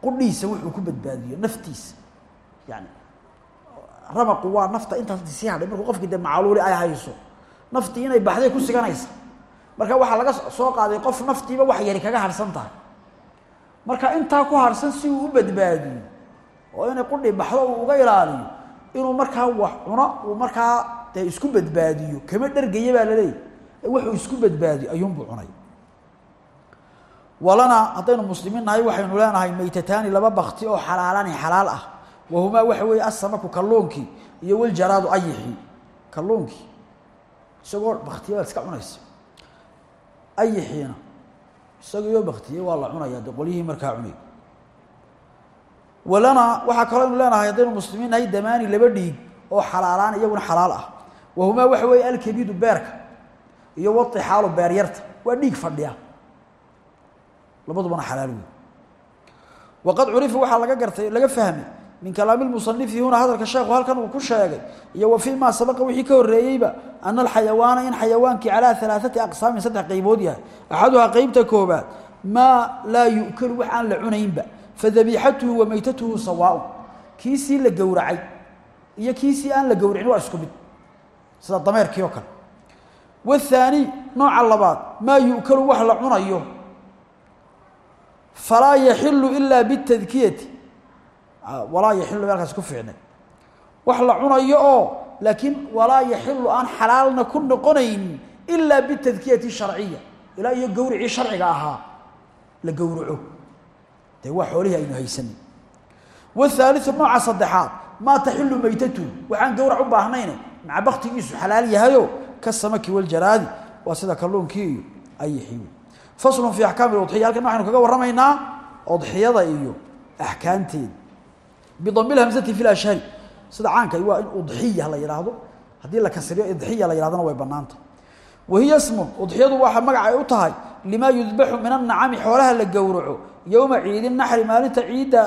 [SPEAKER 1] qudhiisa wuxuu ku badbaadiyo naftiisa yani ramaqu waa nafta intaas sii hadhay markuu qofkii dee macaluuli ay hayso naftii inay baxday ku siganaysa. Marka waxaa laga soo qaaday qof naftiiba wax yari kaga harhsan tahay marka intaa ku harhsan si uu u badbaadiyo oo inay qudhi baxdo uu uga ilaaliyo inuu markaa wax cuno uu markaa dee isku badbaadiyo kama dhergaya baa laleeyahy wuxuu isku badbaadiyo ayuunbuu cunay. Walana haddaynu muslimiin nahay waxaynu leenahay maytataani laba bakti oo xalaalani xalaal ah. Wahumaa waxa weeye asamaku kalluunkii iyo waljaraadu ayixii kalluunkii isagoo baktiya baad iska cunaysa. Ayixiina isagiioo baktiyey waa la cunaya de markaa cunay walana waxaa kaloo aynu leenahay haddaynu muslimiin nahay damaani laba dhiig oo xalaalaan iyaguna xalaal ah. Wahumaa waxa weeye alkabidu beerka iyo waixaalu beeryarta waa dhiig fadhiya. Labadubana xalaal wey waqad curifa waxaa laga gartay laga fahmay min kalaami musanifi huna hadalka sheekhu halkan uu ku sheegay iyo wa fii maa sabaqa wixii ka horreeyeyba ana alxayawaana in xayawaankii calaa alaaati aqsaamin saddex qaybood yahay. Axaduhaa qeybta koobaad maa laa yu'kalu wax aan la cunaynba fadabiixatuhu wa maytatuhu sawaaun. Kiisii la gowracay iyo kiisii aan la gowracin waa isku mid. Sida dameerkii oo kale. Waathaani nooca labaad maa yu'kalu wax la cunayo. Falaa yaxilu ilaa bitadkiyati walaa yaxilu halkaas ku fiicnay. Wax la cunayo oo laakiin walaa yaxilu aan xalaalna ku noqonaynin ilaa bitadkiyati sharciya. Ilaa iyo gowricii sharciga ahaa la gowraco dee waa xoolihii aynu haysanay wahaaliu nooca saddexaad maa taxilu maytatu? Waxaan gowrac u baahnayne maca baktigiisu xalaal yahayo ka samaki waljaraadi waa sida kalluunkii iyo ayixii. Faslun fii axkaami udxiya halkan waxaynu kaga warramaynaa odxiyada iyo axkaamteeda bidami lhamsati fi lashhari sida caanka waa in udxiya la yidhaahdo haddii la kasriyo idxiya la yidhahdana way bannaanta wahiya smun udxiyadu waxa magac ay u tahay limaa yudbaxu min annacami xoolaha la gowraco yowma ciidi naxri maalinta ciidda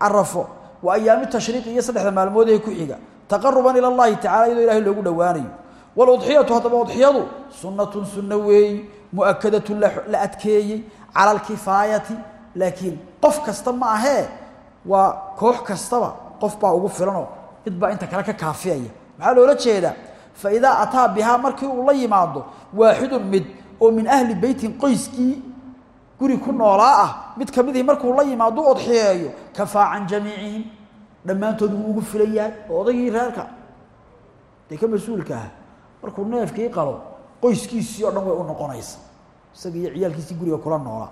[SPEAKER 1] carafo wa ayaami tashriiqi iyo saddexda maalmood ee ku xiga taqaruban ila llahi tacala iyadoo ilahay loogu dhowaanayo waludxiyatu haddaba udxiyadu sunnatun sunno weeyi muakadatun la adkeeyey cala alkifaayati laakiin qof kasta ma ahee waa koox kastaba qof baa ugu filanoo mid baa inta kale ka kaafiyaya. Maxaa loola jeedaa? Fa idaa ataa bihaa markii uu la yimaado waaxidun mid oo min ahli beytin qoyskii guri ku noolaa ah mid ka midihii markuu la yimaado u odxiyeeyo kafaa can jamiicihim dhammaantood wuu ugu filan yahay oo odaygii reerka. Dee ka mas'uulka ah markuu neefkii qalo qoyskiisii oo dhan way u noqonaysa isaga iyo ciyaalkiisii guriga kula noolaa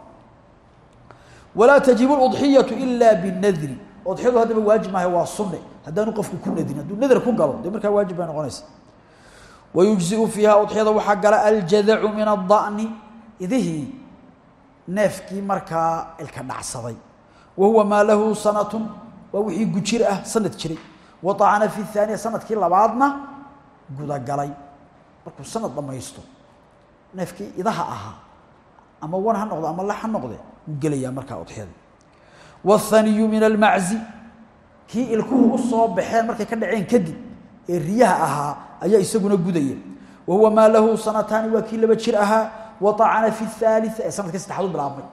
[SPEAKER 1] walaa tajibu udxiyatu ilaa binadri. Udxiyadu haddaba waajib maaha waa sunne. Haddaanu qofku ku nadrin hadduu nadr ku galo dee markaa waajib bay noqonaysa. Wayujziu fiiha udxiyada waxaa gala aljadacu min ada'ni idihii neefkii markaa ilka dhacsaday. Wa huwa maa lahu sanatun waa wixii gujir ah sanad jiray. Wa acana fi haaniya sannadkii labaadna gudagalay. Markuu sanad dhamaysto neefkii idaha ahaa ama wan ha noqdo ama lax ha noqde wuu gelayaa markaa udxiyada wathaniyu min almaczi kii ilkuhu u soo baxeen markay ka dhaceen kadib ee riyaha ahaa ayaa isaguna gudaya. Wa huwa maa lahu sanataani waa kii laba jir ahaa. Wa acana fi haalia ee sannadkii saddexaad u bilaabmay.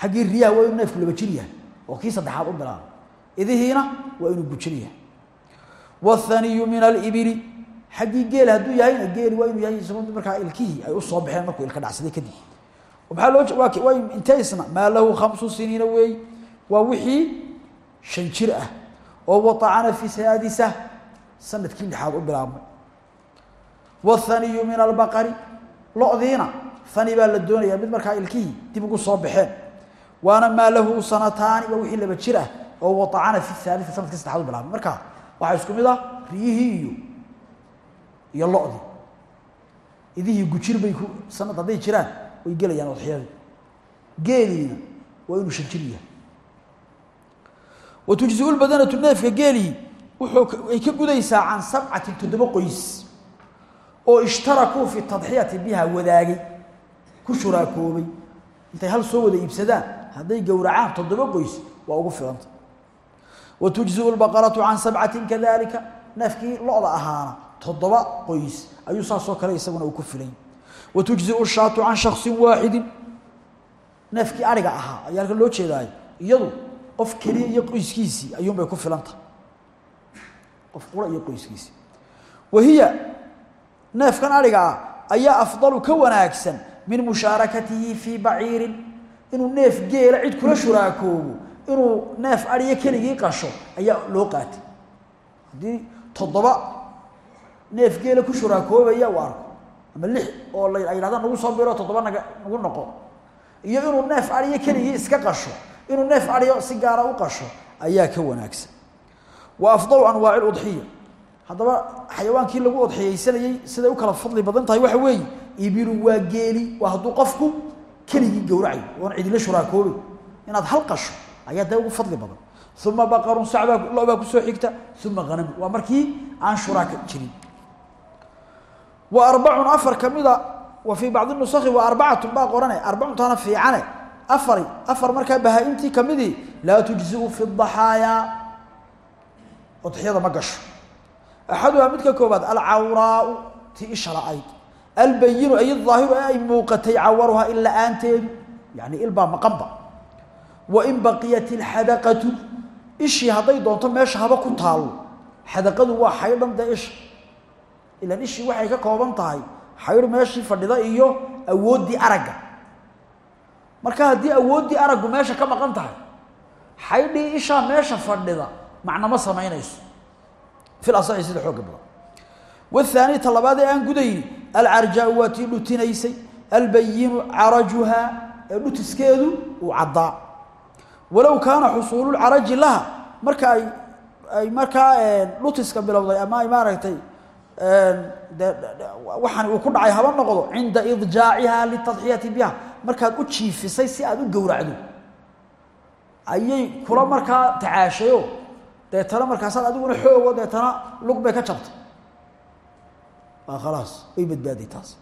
[SPEAKER 1] Xaggii riyaha waa inuu laba jir yahay oo kii saddexaad u bilaabmay. Idihiina waa inuu gujir yahay. Wathaniyu min alibili xaggii geel hadduu yahayna geeli waa inuu yahay markaa ilkihii ay u baxeen markuu ilka dhacsaday kadib inteysna maa lahu khamsu siniina weey. Waa wixii shan jir ah oo waacana fi saadisa sannadkii lixaad u bilaabmay wathaniyu min albaqari lodiina hani baa la doonayaa mid markaa ilkihii dib ugu soo baxeen. Waana maa lahu sanataani waa wixii laba jir ah oo waacana fi haalia sannadkii saddexaad u bilaabmay marka waxaa isku mid ah riyihii iyo iyo lodii. Idihii gujir bay ku sanad hadday jiraan way gelayaan udxiyadu geeliina waa inuu shan jir yahay. Wa tujziu lbadanatu neefka geelii wuxuu ay ka gudaysaa can sabcatin toddoba qoys oo ishtarakuu fi tadxiyati biha wadaagay ku shuraakoobay intay hal soo wada iibsadaan hadday gowracaan toddoba qoys waa ugu filanta wa tujziu lbaqaratu can sabcatin kadalika neefkii lo-da ahaana toddoba qoys ayuu saasoo kale isaguna uu ku filany wa tujziu shaatu can shaksin waaxidin neefkii ariga ahaa ayaa halkan loo jeedaayo iyadu qof keliya iyo qoyskiisii ayuunbay ku filantah qof qura iyo qoyskiisii wahiya neefkan ariga ah ayaa afdalu ka wanaagsan min mushaarakatihi fii baciirin inuu neef geela cid kula shuraakoobo inuu neef ariya keligii qasho ayaa loo qaatay haddii toddoba ama lix oo ay yidhahdaan nagu soo biro toddoba naga nagu noqo. Iyo inuu neef adhiyo keligii iska qasho inuu neef adhiyo si gaara u qasho ayaa ka wanaagsan. Wa afdalu anwaaci udxiya haddaba xayawaankii lagu odxiyeysanayey siday u kala fadli badan tahay waxa weeye ibilu waa geeli waa hadduu qofku keligii gowracayo oon cidila shuraakoobe inaad hal qasho ayaa dee ugu fadli badan. Uma baqarun sacbaa lo baa ku soo xigta uma hanamu waa markii aan shuraaka jirin wa arbacun afar kamida wa fii bacdi nusakhi wa arbacatun baa qorane arbacuntaana fiicane. Afari afar markaa bahaa-intii kamidii laa tujziu fi daxaayaa odxiyada ma gasho. Axaduhaa midka koobaad alcawraau ti isha la-ayd albayinu ay aahiru ee ay muuqatay cawaruhaa in la'aanteedu yani ilbaa maqanba wain baqiyat ilxadaqatu ishii hadday doonto meesha haba ku taalo xadaqadu waa xaydhan dee isha ilan ishii waxay ka kooban tahay xaydh meeshii fadhida iyo awooddii aragga. Marka haddii awooddii araggu meesha ka maqan tahay xaydhii ishaa meesha fadhida macnama samaynayso. Fil asaxi sida xooga badan. Wahaani ta ee aan gudayni alcarjaau waa tii dhutinaysay albayinu carajuhaa ee dhutiskeedu uu caddaa. Walow kaana xusuululcaraji laha marka ay ay markaa dhutiska bilowday ama ay maaragtay waxaan uu ku dhacay haba noqdo cinda idjaaciha litadxiyati biha. Markaad u jiifisay si aad u gowracdo. Ayay kula markaa tacaashayo. Deetana markaasaad adiguna xoogo deetana lug bay ka jabtay. Waa khalaas way badbaaday taas.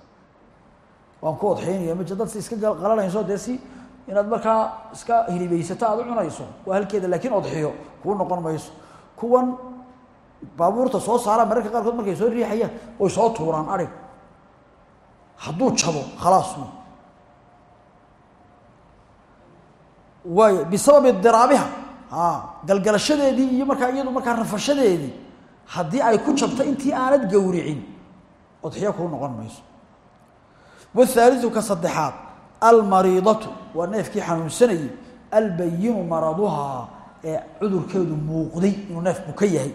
[SPEAKER 1] Waan ku odxeynaya ma dad si iska qalanayso dee si inaad markaa iska hilibaysato aad u cunayso. Waa halkeeda laakiin odxiyo kuu noqon mayso. Kuwan baabuurta soo saaraan mararka qaarkood markay soo riixayaan way soo tuuraan arig hadduu jabo khalaas wy waay bisababi diraabiha. A galgalashadeedii iyo markaa iyadu markaa rafashadeedii haddii ay ku jabto intii aanad gowricin odxiyo kuu noqon mayso. Wthaaliu ka saddexaad almariidatu waa neefkii xanuunsanayay albayinu maraduhaa ee cudurkeedu muuqday inuu neefku ka yahay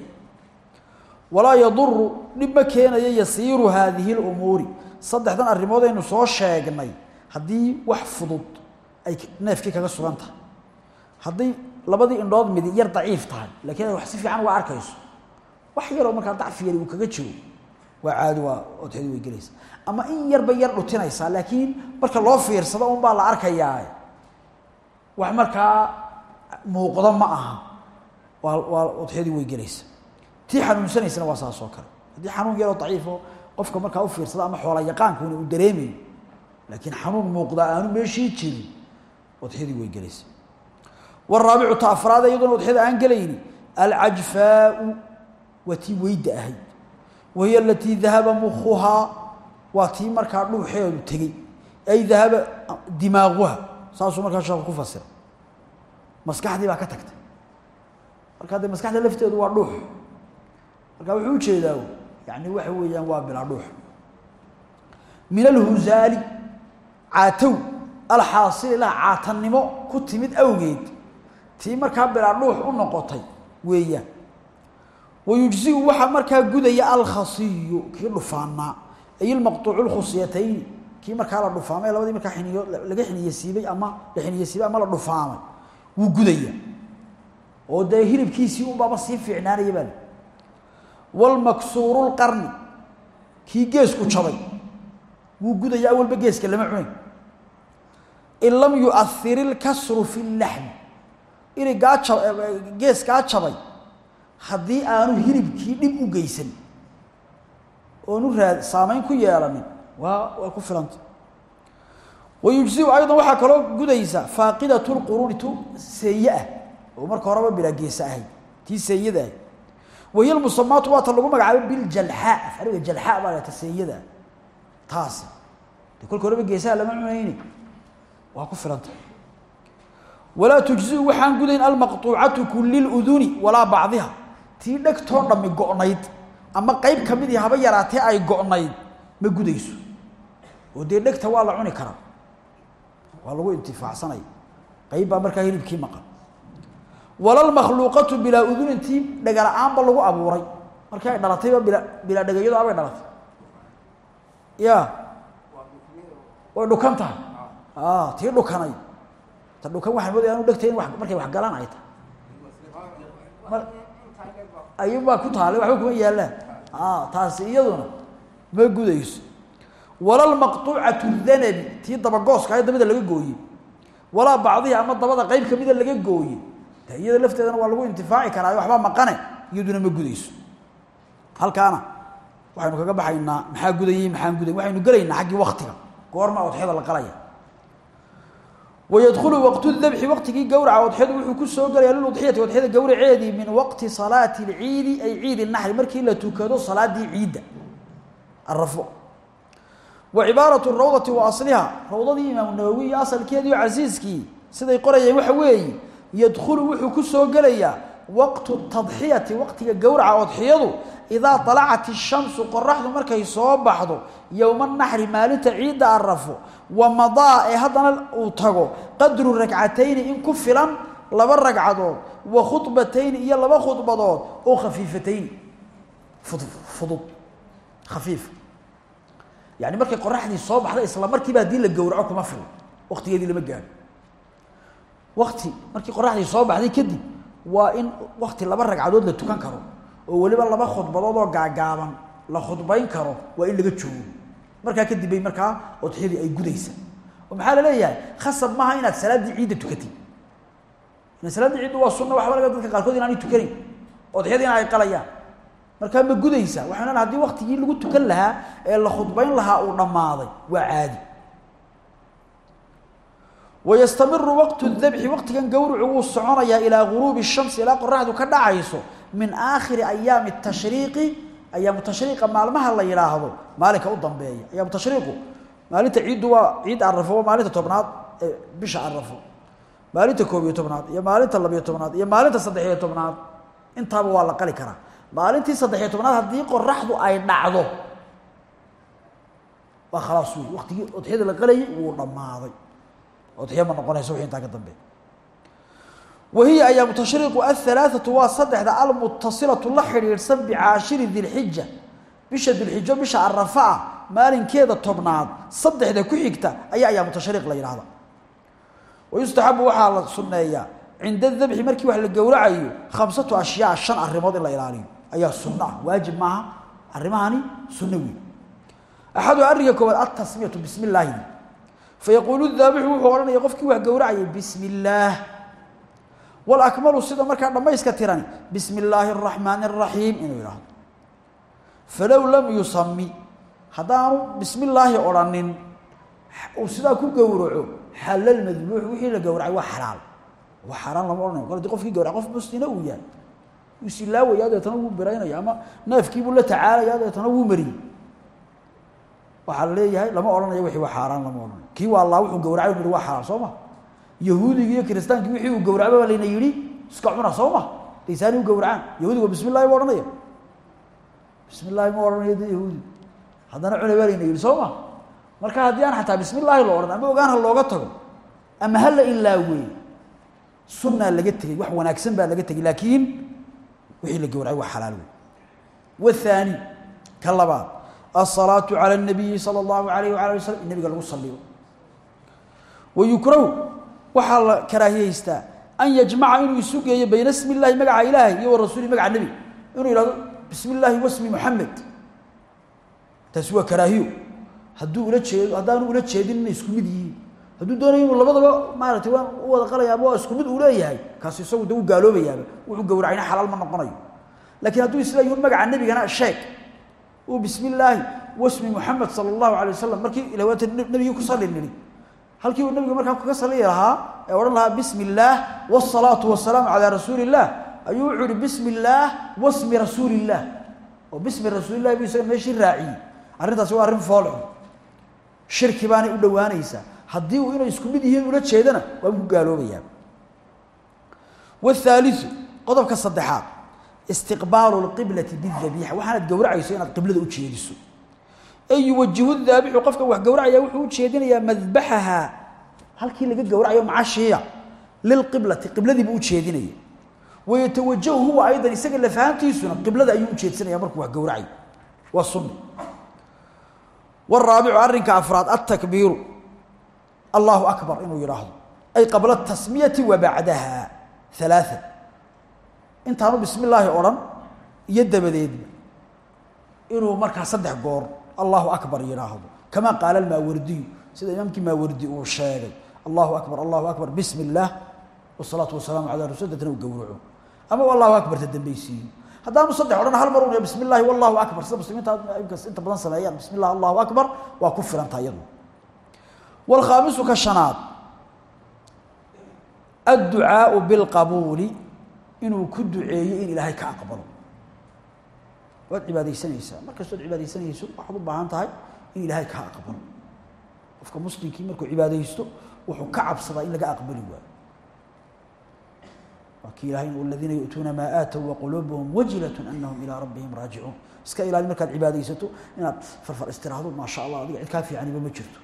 [SPEAKER 1] walaa yaduru dhib ma keenayo yasiiru haadihi lumuuri saddexdan arrimood aynu soo sheegnay haddii wax fudud ay neefkii kaga sugan tahay. Haddii labadii indhood midi yar daciif tahay lakiin ay wax si fiican uga arkayso wax yaroo markaa dacfi yari uu kaga jiro waa caadi waa odxeedi way gelaysa ama in yarba yar dhutinaysaa laakiin marka loo fiirsado un baa la arkayaa wax markaa muuqdo ma tii xanuunsanaysana waa saas oo kale. Haddii xanuun yaroo daciifo qofka markaa u fiirsado ama xoola yaqaankuna uu dareemayo laakiin xanuun muuqda aanu meeshii jirin odxyadii way gelaysa. Waraabicu ta afraad iyaduna odxyada aan gelayni alcajfaau waa tii weyda ahayd. Wahiy alatii dahaba mukuhaa waa tii markaa dhuuxeedu tegey. Ay dahaba dimaaguha saasuu markaa sheeku ku fasira maskaxdii baa ka tagtay. Markaa dee maskaxda lafteedu waa dhuux markaa wuxuu u jeedaa yani waxa weeyaan waa bilaa dhuux. Min alhuzaali caatow alxaasili laha caatannimo ku timid awgeed. Tii markaa bilaa dhuux u noqotay weeyaan. Wayujziu waxaa markaa gudaya alkhasiyu kii dhufaanaa. Ay ilmaqtuucu lkhusiyatayni kii markaa la dhufaamay labadii markaa xiniyo laga xiniye siibay ama la xiniye siibay ama la dhufaamay. Wuu gudaya. Oo dee hilibkiisii unbaaba sii fiicnaanaya baa walmaksuuru lqarni kii geesku jabay. Wuu gudaya awalba geeska lama cunayn in lam yuahir ilkasru fi laxmi iligaa geeskaa jabay. Haddii aanu hilibkii dhib u geysan oonu raad saamayn ku yeelanin waa waa ku filanta. Wayujziu aydan waxaa kaloo gudaysa faaqidat lquruuni tu seeye ah. Oo marka horeba bilaa geesa wahiy musamaatu waa ta lagu magacaabay biljalxaa afcaliga jalxaa baa lata seeyada taasi de kolka horeba geesaha lama cunayni waa ku filanta walaa tujziu waxaan gudayn almaqtuucatu kuli luduni walaa bacdiha. Tii dhegtoo dhammi go'nayd ama qeyb ka midii haba yaraatee ay go'nayd ma gudayso. Oo dee dhegta waa la cuni karaa. Waa lagu intifaacsanaya qeyb baa markaa hilibkii maqan wala lmakhluuqatu bilaa udunin tii dhegala-aanba lagu abuuray. Markii ay dhalatayba bila bilaa dhegayado abay dhalatay. Ya way dhukan tahay. A tii dhukanay. Ta dhukan waxaan moodaya anu dhegtay in markay wax galaan ay tahay ayuunbaa ku taalay waxba kuma yaallaan. A taasi iyaduna ma gudayso. Wala lmaqtuucatu danabi tii dabagooska ee dabada laga gooyey. Walaa bacdihi ama dabada qeyb kamida laga gooyey de iyada lafteedana waa lagu intifaaci karaa waxbaa maqane iyaduna ma gudayso. Halkaana waxaynu kaga baxaynaa maxaa gudayey maxaan guday waxaynu gelaynaa xaggii waktiga goorma odxyada la qalaya. Wydkulu waqtu dabxi waqtigii gowraca odxyadu wuxuu ku soo gelaya liludxiyati odxyada gowraceedii min waqti salaati lciidi ay ciidi naxri markii la tukado salaadii ciidda. Arafo wa cibaaratu rawdati wa asliha rawdadii imaam nawowi iyo asalkeediio casiiskii siday qorayeen waxa weeye yadkhulu wuxuu ku soo gelayaa waqtu tadxiyati waqtiga gowraca odxiyadu idaa alacat ishamsu qoraxdu markay soo baxdo yowma naxri maalinta ciidda arafo wa madaa ee haddana uu tago qadru ragcatayni in ku filan laba ragcadood wa khudbatayni iyo laba khudbadood oo khafiifatayni. Fudud khafiif. Yani markay qoraxdii soo baxda isla markiiba haddii la gowraco kuma filan waqtigeedii lama gaadho wakti markii qoraxdii soo baxday kadib waa in wakti laba ragcadood la tukan karo oo weliba laba khudbadood oo gaagaaban la khudbayn karo waa in laga joogo. Markaa kadib bay markaa odxyadii ay gudaysa oo maxaa la leeyahay khasab maaha inaad salaaddii ciidda tukatid. Salaaddii ciidda waa sunna waxba laga dadka qaarkood inaanay tukanayn odxyadiina ay qalayaan. Markaa ma gudaysa. Waxaan lena haddii lagu tukan lahaa ee la khudbayn lahaa uu dhammaaday waa caadi wayastamiru waqtu dabxi waqtigan gowrucu wuu soconayaa ilaa guruubi shamsi ilaa qoraxdu ka dhacayso min aakhiri ayaami tashriiqi ayaamu tashriiqa maalmaha la yidhaahdo maalinka u dambeeya ayaamu tashriiqu maalinta ciiddu waa ciid arafo waa maalinta tobnaad ee bisha arafo maalinta koob iyo tobnaad iyo maalinta labiyo tobnaad iyo maalinta saddex iyo tobnaad intaaba waa la qali karaa maalintii saddexiyo tobnaad haddii qoraxdu ay dhacdo waa khalaas wey waktigii odxyada la qalayay wuu dhammaaday odxiya ma noqonayso wixii intaa ka dambeey wahiya ayaamu tashriiqu ahalaaثatu waa saddexda almutasilatu la xidhiidhsan bicaashiri dilxija bisha dilxijo bisha arafa ah maalinkeeda tobnaad saddexda ku xigta ayaa ayaamu tashriiq la yidhahda wayustaxabu waxaa la sunneeyaa cinda dabxi markii wax la gowracayo khamsatu ashyaa shan arrimood in la ilaaliyo. Ayaa sunno ah waajib maaha arrimahani sunno weyn. Axaduha arrinka koowaad altasmiyatu bismi illaahi fayaquulu daabixu wuxuu odhanaya qofkii wax gowracayay bismi illaah walakmalu sida markaa dhammayska tirani bismi illaahi araxmaani araxiim inuu yidhaahdo falow lam yusami haddaanu bismi illaahi odhanin uu sidaa ku gowraco xalal madbuux wixii la gowracay waa xalaal waa xaaraan lama odhanayo kol haddii qofkii gowraca qof muslina uu yahay wuu isilaawaya deetana wuu biraynaya ama neefkiibuu la tacaalaya deetana wuu mariyey waxaa la leeyahay lama odhanayo wixii waa xaaraan lama odhanayo kii waa allah wuxuu gowracay u waa xalaal soo ma. Yahuudigii iyo kiristaankii wixii uu gowracba baa layna yidhi iska cuna soo ma. Daysaani u gowracaan. Yahuudiga bismi illahi ma odhanaya. Bismi illaahi ma odhanayo de yahuudi. Haddana cuna baa layna yidhi soo ma. Marka haddii aan xataa bismi illaahi loo odhan ama ogaan ha looga tago ama ha la ilaawey sunnaa laga tegey wax wanaagsan baa laga tegey laakiin wixii la gowracay waa xalaal wey wahaani ka labaad alsalaatu cala اnabiyi sala allahu alayh wala ali waslm in nabiga lagu saliyo wayukrahu waxaa la karaahiyeystaa an yajmaca inuu isu geeyo bayna smi illahi magaca ilaahay iyo wa rasuuli magaca nebi inuu yihahdo bismi illaahi wasmi muxamed taasi waa karaahiyo. Hadduu ula jeedo haddaanu ula jeedin inay isku mid yihiin. Hadduu doonayo inuu labadaba maaratay waa u wada qalaya ama waa isku mid uu leeyahay kaasi isagu de u gaaloobayaaba wuxuu gowracayna xalaal ma noqonayo. Lakiin hadduu isleeyahi magaca nebigana sheeg uu bismi illaahi wasmi muxamed sala allahu alay wasalam markii ilawaanta nebigii ku salli nidhi halkii uu nabiga markaa kaga saliyi lahaa ee odhan lahaa bismi illaah wsalaatu wasalaamu calaa rasuuli illah ayuu wuxuu ihi bismi wasmi rasuuli oo bismi rasuulillahi buu isaga meeshii raaciyey. Arrintaasi waa arrin foolxun shirki baanay u dhowaanaysaa haddii uu inay isku mid yihiin ula jeedana waa ku gaaloobayaa. Wthaaliu qodobka saddexaad istiqbaalu lqiblati bidabiixa waxaanaad gowracayso inaad qiblada u jeediso. Ee yuwajihu daabixu qofka wax gowracaya wuxuu u jeedinayaa madbaxaha. Halkii laga gowracayo macashiiya lilqiblati qibladiibuu u jeedinaya. Wayatawajahu huwa aydan isaga lafahantiisuna qiblada ayuu ujeedsanaya markuu wax gowracayo. Waa sunni waraabicu arrinka afraad altakbiiru allahu akbar inuu yidhaahdo ay qabla tasmiyati wa bacdaha alaaa intaanu bismi illaahi iyo dabadeedba inuu markaa saddex goor allahu akbar yidhaahdo kamaa qaala almaawardiyu sida imaamkii maawardi uu sheegay. Allahu akbar allahu akbar bismi wasalaatu wasalaamu calaa rasul dadna u gowraco ama allahu akbarta dambaysiiyo haddaanu saddex odhan hal mar un bismi wallahu akbar. Sida muslimiinta inta badan sameeyaan bismi allahu akbar waa ku filanta iyadu wlkhaamisu ka shanaad adducaau bilqabuuli inuu ku duceeyo in ilaahay ka aqbalo. Waad cibaadaysanaysaa. Markastood cibaadaysanayso waxaad u baahan tahay in ilaahay ka aqbalo. Qofka muslimkii markuu cibaadaysto wuxuu ka cabsadaa in laga aqbali waayo. Waa aladiina yu'tuuna maa aatow waquluubuhum wajilat anahum ilaa rabbihim raajicuun iska ilaali markaad cibaadaysato inaad farfar istiraahdo maasha allah adiga cid kaa fiicaniba ma jirto.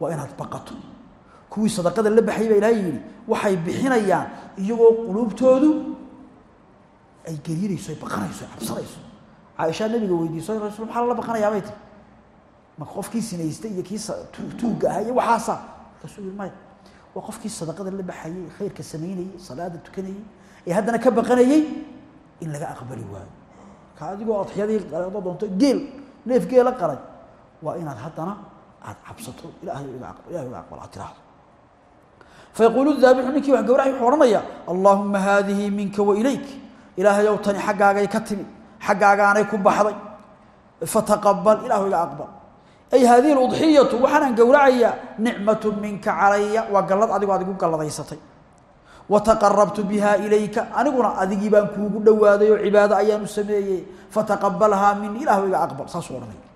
[SPEAKER 1] Waa inaad baqato kuwii sadaqada la baxay baa ilahay yidhi waxay bixinayaan iyagoo quluubtoodu ay gariirayso ay baqanayso ay cabsanayso caaishaa nabiga weydiiso rasul maxaa lala baqanayaa bay tiri marka qofkii sinaystay iyo kii tuugga ahaa iyo waxaasa. Markaasuu yidhi maya waa qofkii sadaqada la baxayey khayrka samaynayey salaada tukanayey ee haddana ka baqanayey in laga aqbali waayo. Ka adigoo adxiyadii adoo doonto geel neef geela qalay waa inaad haddana aad cabsato ilahay iga ilahay iga aqbal aad tiraahdo fayaquulu daabixu ninkii wax gowracay wuxuu odhanaya allaahuma haadihi minka wa ilayk ilaahayow tani xaggaagay ka timi xaggaagaanay ku baxday fataqabal ilaahu iga aqbal ay haadihi ludxiyatu waxaanaan gowracayaa nicmatu minka calaya waa gallad adigu galladaysatay wataqarabtu biha ilayka aniguna adigii baan kuugu dhowaaday oo cibaado ayaanu sameeyey fataqabalhaa mini ilaahu iga aqbal saasuu odhanaya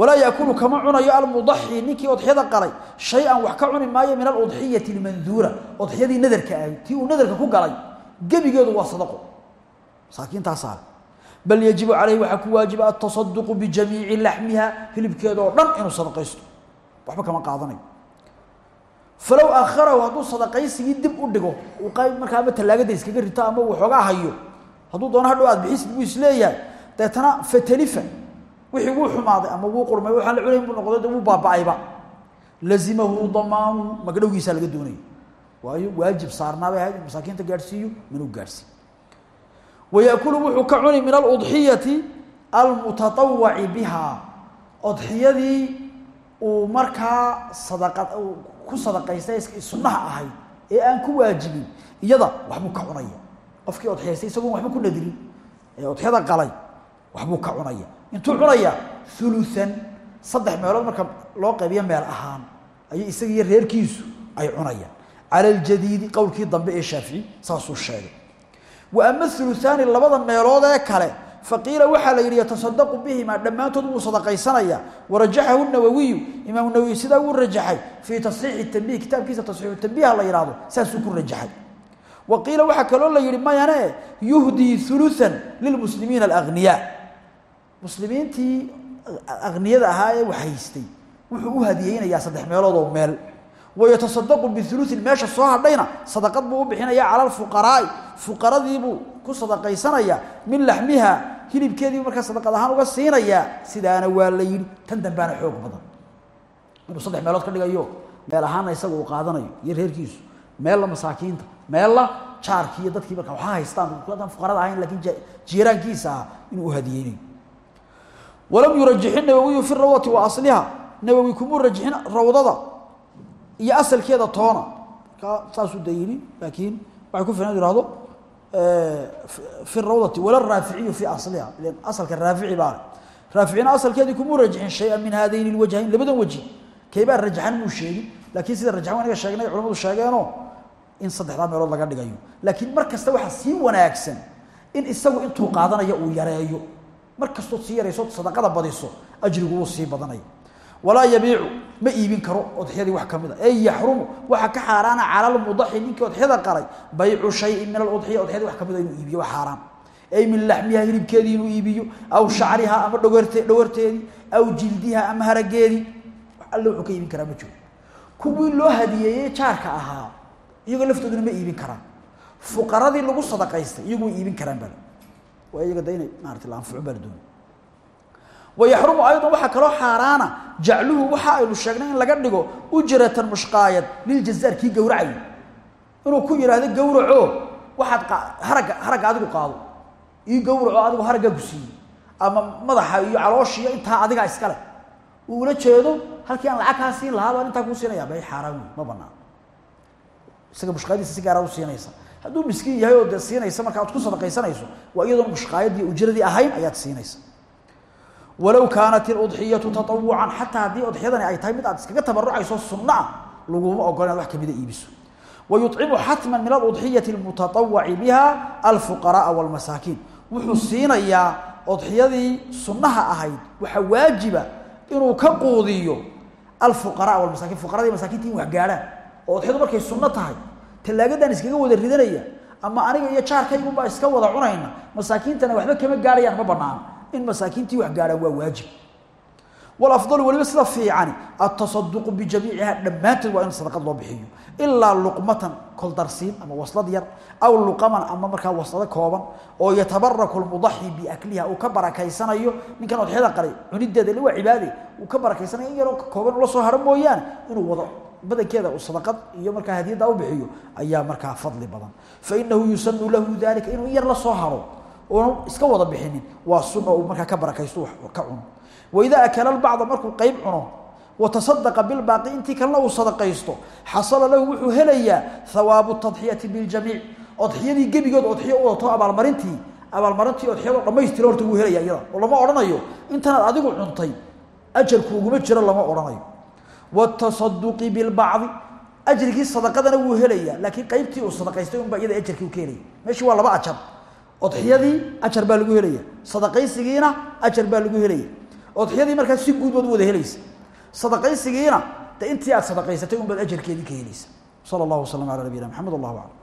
[SPEAKER 1] walaa yaakulu kama cunayo almudaxi ninkii odxyada qalay shay-an wax ka cuni maayo min aludxiyati lmanduura odxyadii nadarka ahayd tii uu nadarka ku galay gebigeedu waa sadaqo. Masaakiintaasaa bal yajibu caleyhi waxaa ku waajiba atasaduqu bijamiici laxmiha hilibkeeda oo dhan inuu sadaqaysto. Waxba kama qaadanayo. Falow akharahu hadduu sadaqaysigii dib u dhigo uu qayb markaa ama tallaagada iskaga rito ama uu xoogaa hayo hadduu doono hadhow aad bixisid buu is leeyahay deetana fatalifa wixii wuu xumaaday ama wuu qurmay waxaan la cunayn buu noqday wuu baaba-ayba. Lazimahu damaanu magdhowgiisaa laga doonaya waayo waajib saarnaa bay ahayd in masaakiinta gaadhsiiyo minuu gaadhsiiy wayaakulu wuxuu ka cuni min aludxiyati almutatawaci biha. Odxiyadii uu markaa sadaqa ku sadaqaystay sunnaha ahayd ee aan ku waajibin iyada waxbuu ka cunaya. Qofkii odxiyaystay isagoon waxba ku nadirin ee odxyada qalay waxbuu ka cunaya. Intuu cunaya uluan saddex meelood marka loo qaybiyo meel ahaan ayay isaga iyo reerkiisu ay cunayaan cala aljadiidi qowlkii dambe ee shaafici saasuu sheegay. Wa ama uluaani labada meelood ee kale faqiila waxaa la yidhi yatasadaqu bihimaa dhammaantood wuu sadaqaysanaya warajaxahu nawawiyu imaamu nawowi sidaa wuu rajaxay. Fii tasxiixi tambiih kitaabkiisa tasxiixu tambiiha la yidhaahdo saasuu ku rajaxay. Wa qiila waxaa kaloo la yidhi mayane yuhdii uluan lilmuslimiina alagniyaa muslimiintii akniyada ahaa ee waxhaystay wuxuu u hadiyeynayaa saddex meelood oo meel. Wayatasadaqu biuluin meesha soo hadhayna sadaqad buu u bixinaya cala alfuqaraai fuqaradiibuu ku sadaqaysanaya min laxmiha hilibkeediibu markaa sadaqad ahaan uga siinayaa sidaana waa la yidhi tan dambaana xoog badan. Inuu saddex meelood ka dhigayo meel ahaana isaga uu qaadanayo iyo reerkiisu meella masaakiinta meella jaarkii dadkii marka waxaa haystaan. Fuqarada ahayn lakiin jiiraankiisa ah inuu u hadiyeynayo walam yurajixi nawowiyu fi rawdati wa asliha. Nawowi kumuu rajixin rawdada iyo asalkeeda toona. Markaa saasuu da yidhi laakiin waxay ku filan ihahdo fi rawdati wala raaficiyu fi asliha. Ilan asalka raafici baa le raaficina asalkeedii kumuu rajixin shay-an min haadayni lwajhayn labadan weji kaybaa rajaxan muu sheegin? Laakiin sida rajaxan wanaga sheegnay culamadu sheegeenoo in saddexdaa meelood laga dhigayo. Laakiin mar kasta waxaa sii wanaagsan in isagu intuu qaadanayo uu yareeyo mar kastood sii yarayso sadaqada badiso ajrigu wuu sii badanaya walaa yabiicu ma iibin karo odxyadii wax ka mid a. Ey yaxrumu waxaa ka xaaraana cala lmudaxi ninkii odxyada qalay baycu shayin min aludxiya odxyadii wax kamida inuu iibiyo waa xaaraan. Ay min laxmiha hilibkeedii inuu iibiyo aw shacriha ama dhogarte dhawarteedii aw jildiha ama harageedii wax alle wuxuu ka iibin karaa ma jiro. Kuwii loo hadiyeeyey jaarka ahaa iyagoo laftooduna ma iibin karaan. Fuqaradii lagu sadaqaystay iyagu way iibin karaan baa waa iyaga da inay maarata la anfucin baa la doonay. Wayaxrumu aydan waxaa kaloo xaaraana jacluhu waxa aynu sheegnay in laga dhigo ujratan mushqaayad liljazaar kii gowracayo inuu ku yidhaahdo gowraco waxaad haragga haragga adigu qaado. Ii gowraco adigu haraggaa ku siiyey. Ama madaxa iyo calooshiiyo intaa adigaa iskale uu ula jeedo halkii aan lacag kaa siin lahaa baan intaa kuu siinaya bay xaaraan wey ma banaan isaga mushqaayadiisa si gaara u siinaysa hadduu miskiin yahay oo dee siinaysa marka aad ku sadaqaysanayso waa iyadoon mushqaayadii ujradii ahayn ayaad siinaysa. Walow kaanat iludxiyatu taawucan xataa haddii udxiyadani ay tahay mid aad iskaga tabarucayso sunno ah laguma ogola inaad wax kamida iibiso. Wayucimu xatma min aludxiyati almutatawaci biha alfuqaraaa walmasaakiin. Wuxuu siinayaa udxiyadii sunnaha ahayd waxaa waajiba inuu ka quudiyo alfuqaraa walmasaakin fuqaradii masaakinta in wax gaadhaan. Oo udxiyadu markay sunno tahay tallaagadan iskaga wada ridanaya ama aniga iyo jaarkaygunbaa iska wada cunayna masaakiintana waxba kama gaadhayaan ma banaano in masaakiintii wax gaadhaan waa waajib. Walafdalu weliba sida fiicani atasaduqu bijamiiciha dhammaanteed waa in sadaqad loo bixiyo. Ilaa luqmatan koldarsiin ama waslad yar aw luqaman ama markaa waslado kooban oo yatabaraku lmudaxi biakliha uu ka barakaysanayo ninkan odxyada qalay cunideeda waa cibaade uu ka barakaysanayo in yaroo kooban ula soo haro mooyaane inuu wado badankeeda uu sadaqad iyo markaa hadiyadda u bixiyo ayaa markaa fadli badan. Fainahu yusanu lahu dalika inuu in yar la soo haro oonu iska wada bixinin waa sunna uu markaa ka barakaysto ka cuno waidaa akala bacda markuu qeyb cuno watasadaqa bilbaaqi intii kalena uu sadaqaysto xasala lahu wuxuu helayaa hawaabu tadxiyati biljamiic odxiyadii gebigood odxiyo u wadato abaalmarintii abaalmarintii odxiyadoo dhamaystira horta wuu helaya iyada. Oo lama odhanayo intanaad adigu cuntay ajarkuuguma jiro lama odhanayo watasaduqi bilbacdi ajrigii sadaqadana wuu helayaa laakiin qeybtii uu sadaqaystay unbaa iyada ajarkii u ka helaya meeshii waa laba ajar odxiyadii ajar baa lagu helaya sadaqaysigiina ajar baa lagu helaya odxiyadii markaa si guud baad u wada helaysa sadaqaysigiina de intii aad sadaqaysatay un baad ajarkeedii ka helaysa sala allahu wasalam ala nabiyina maxamed allahu aclam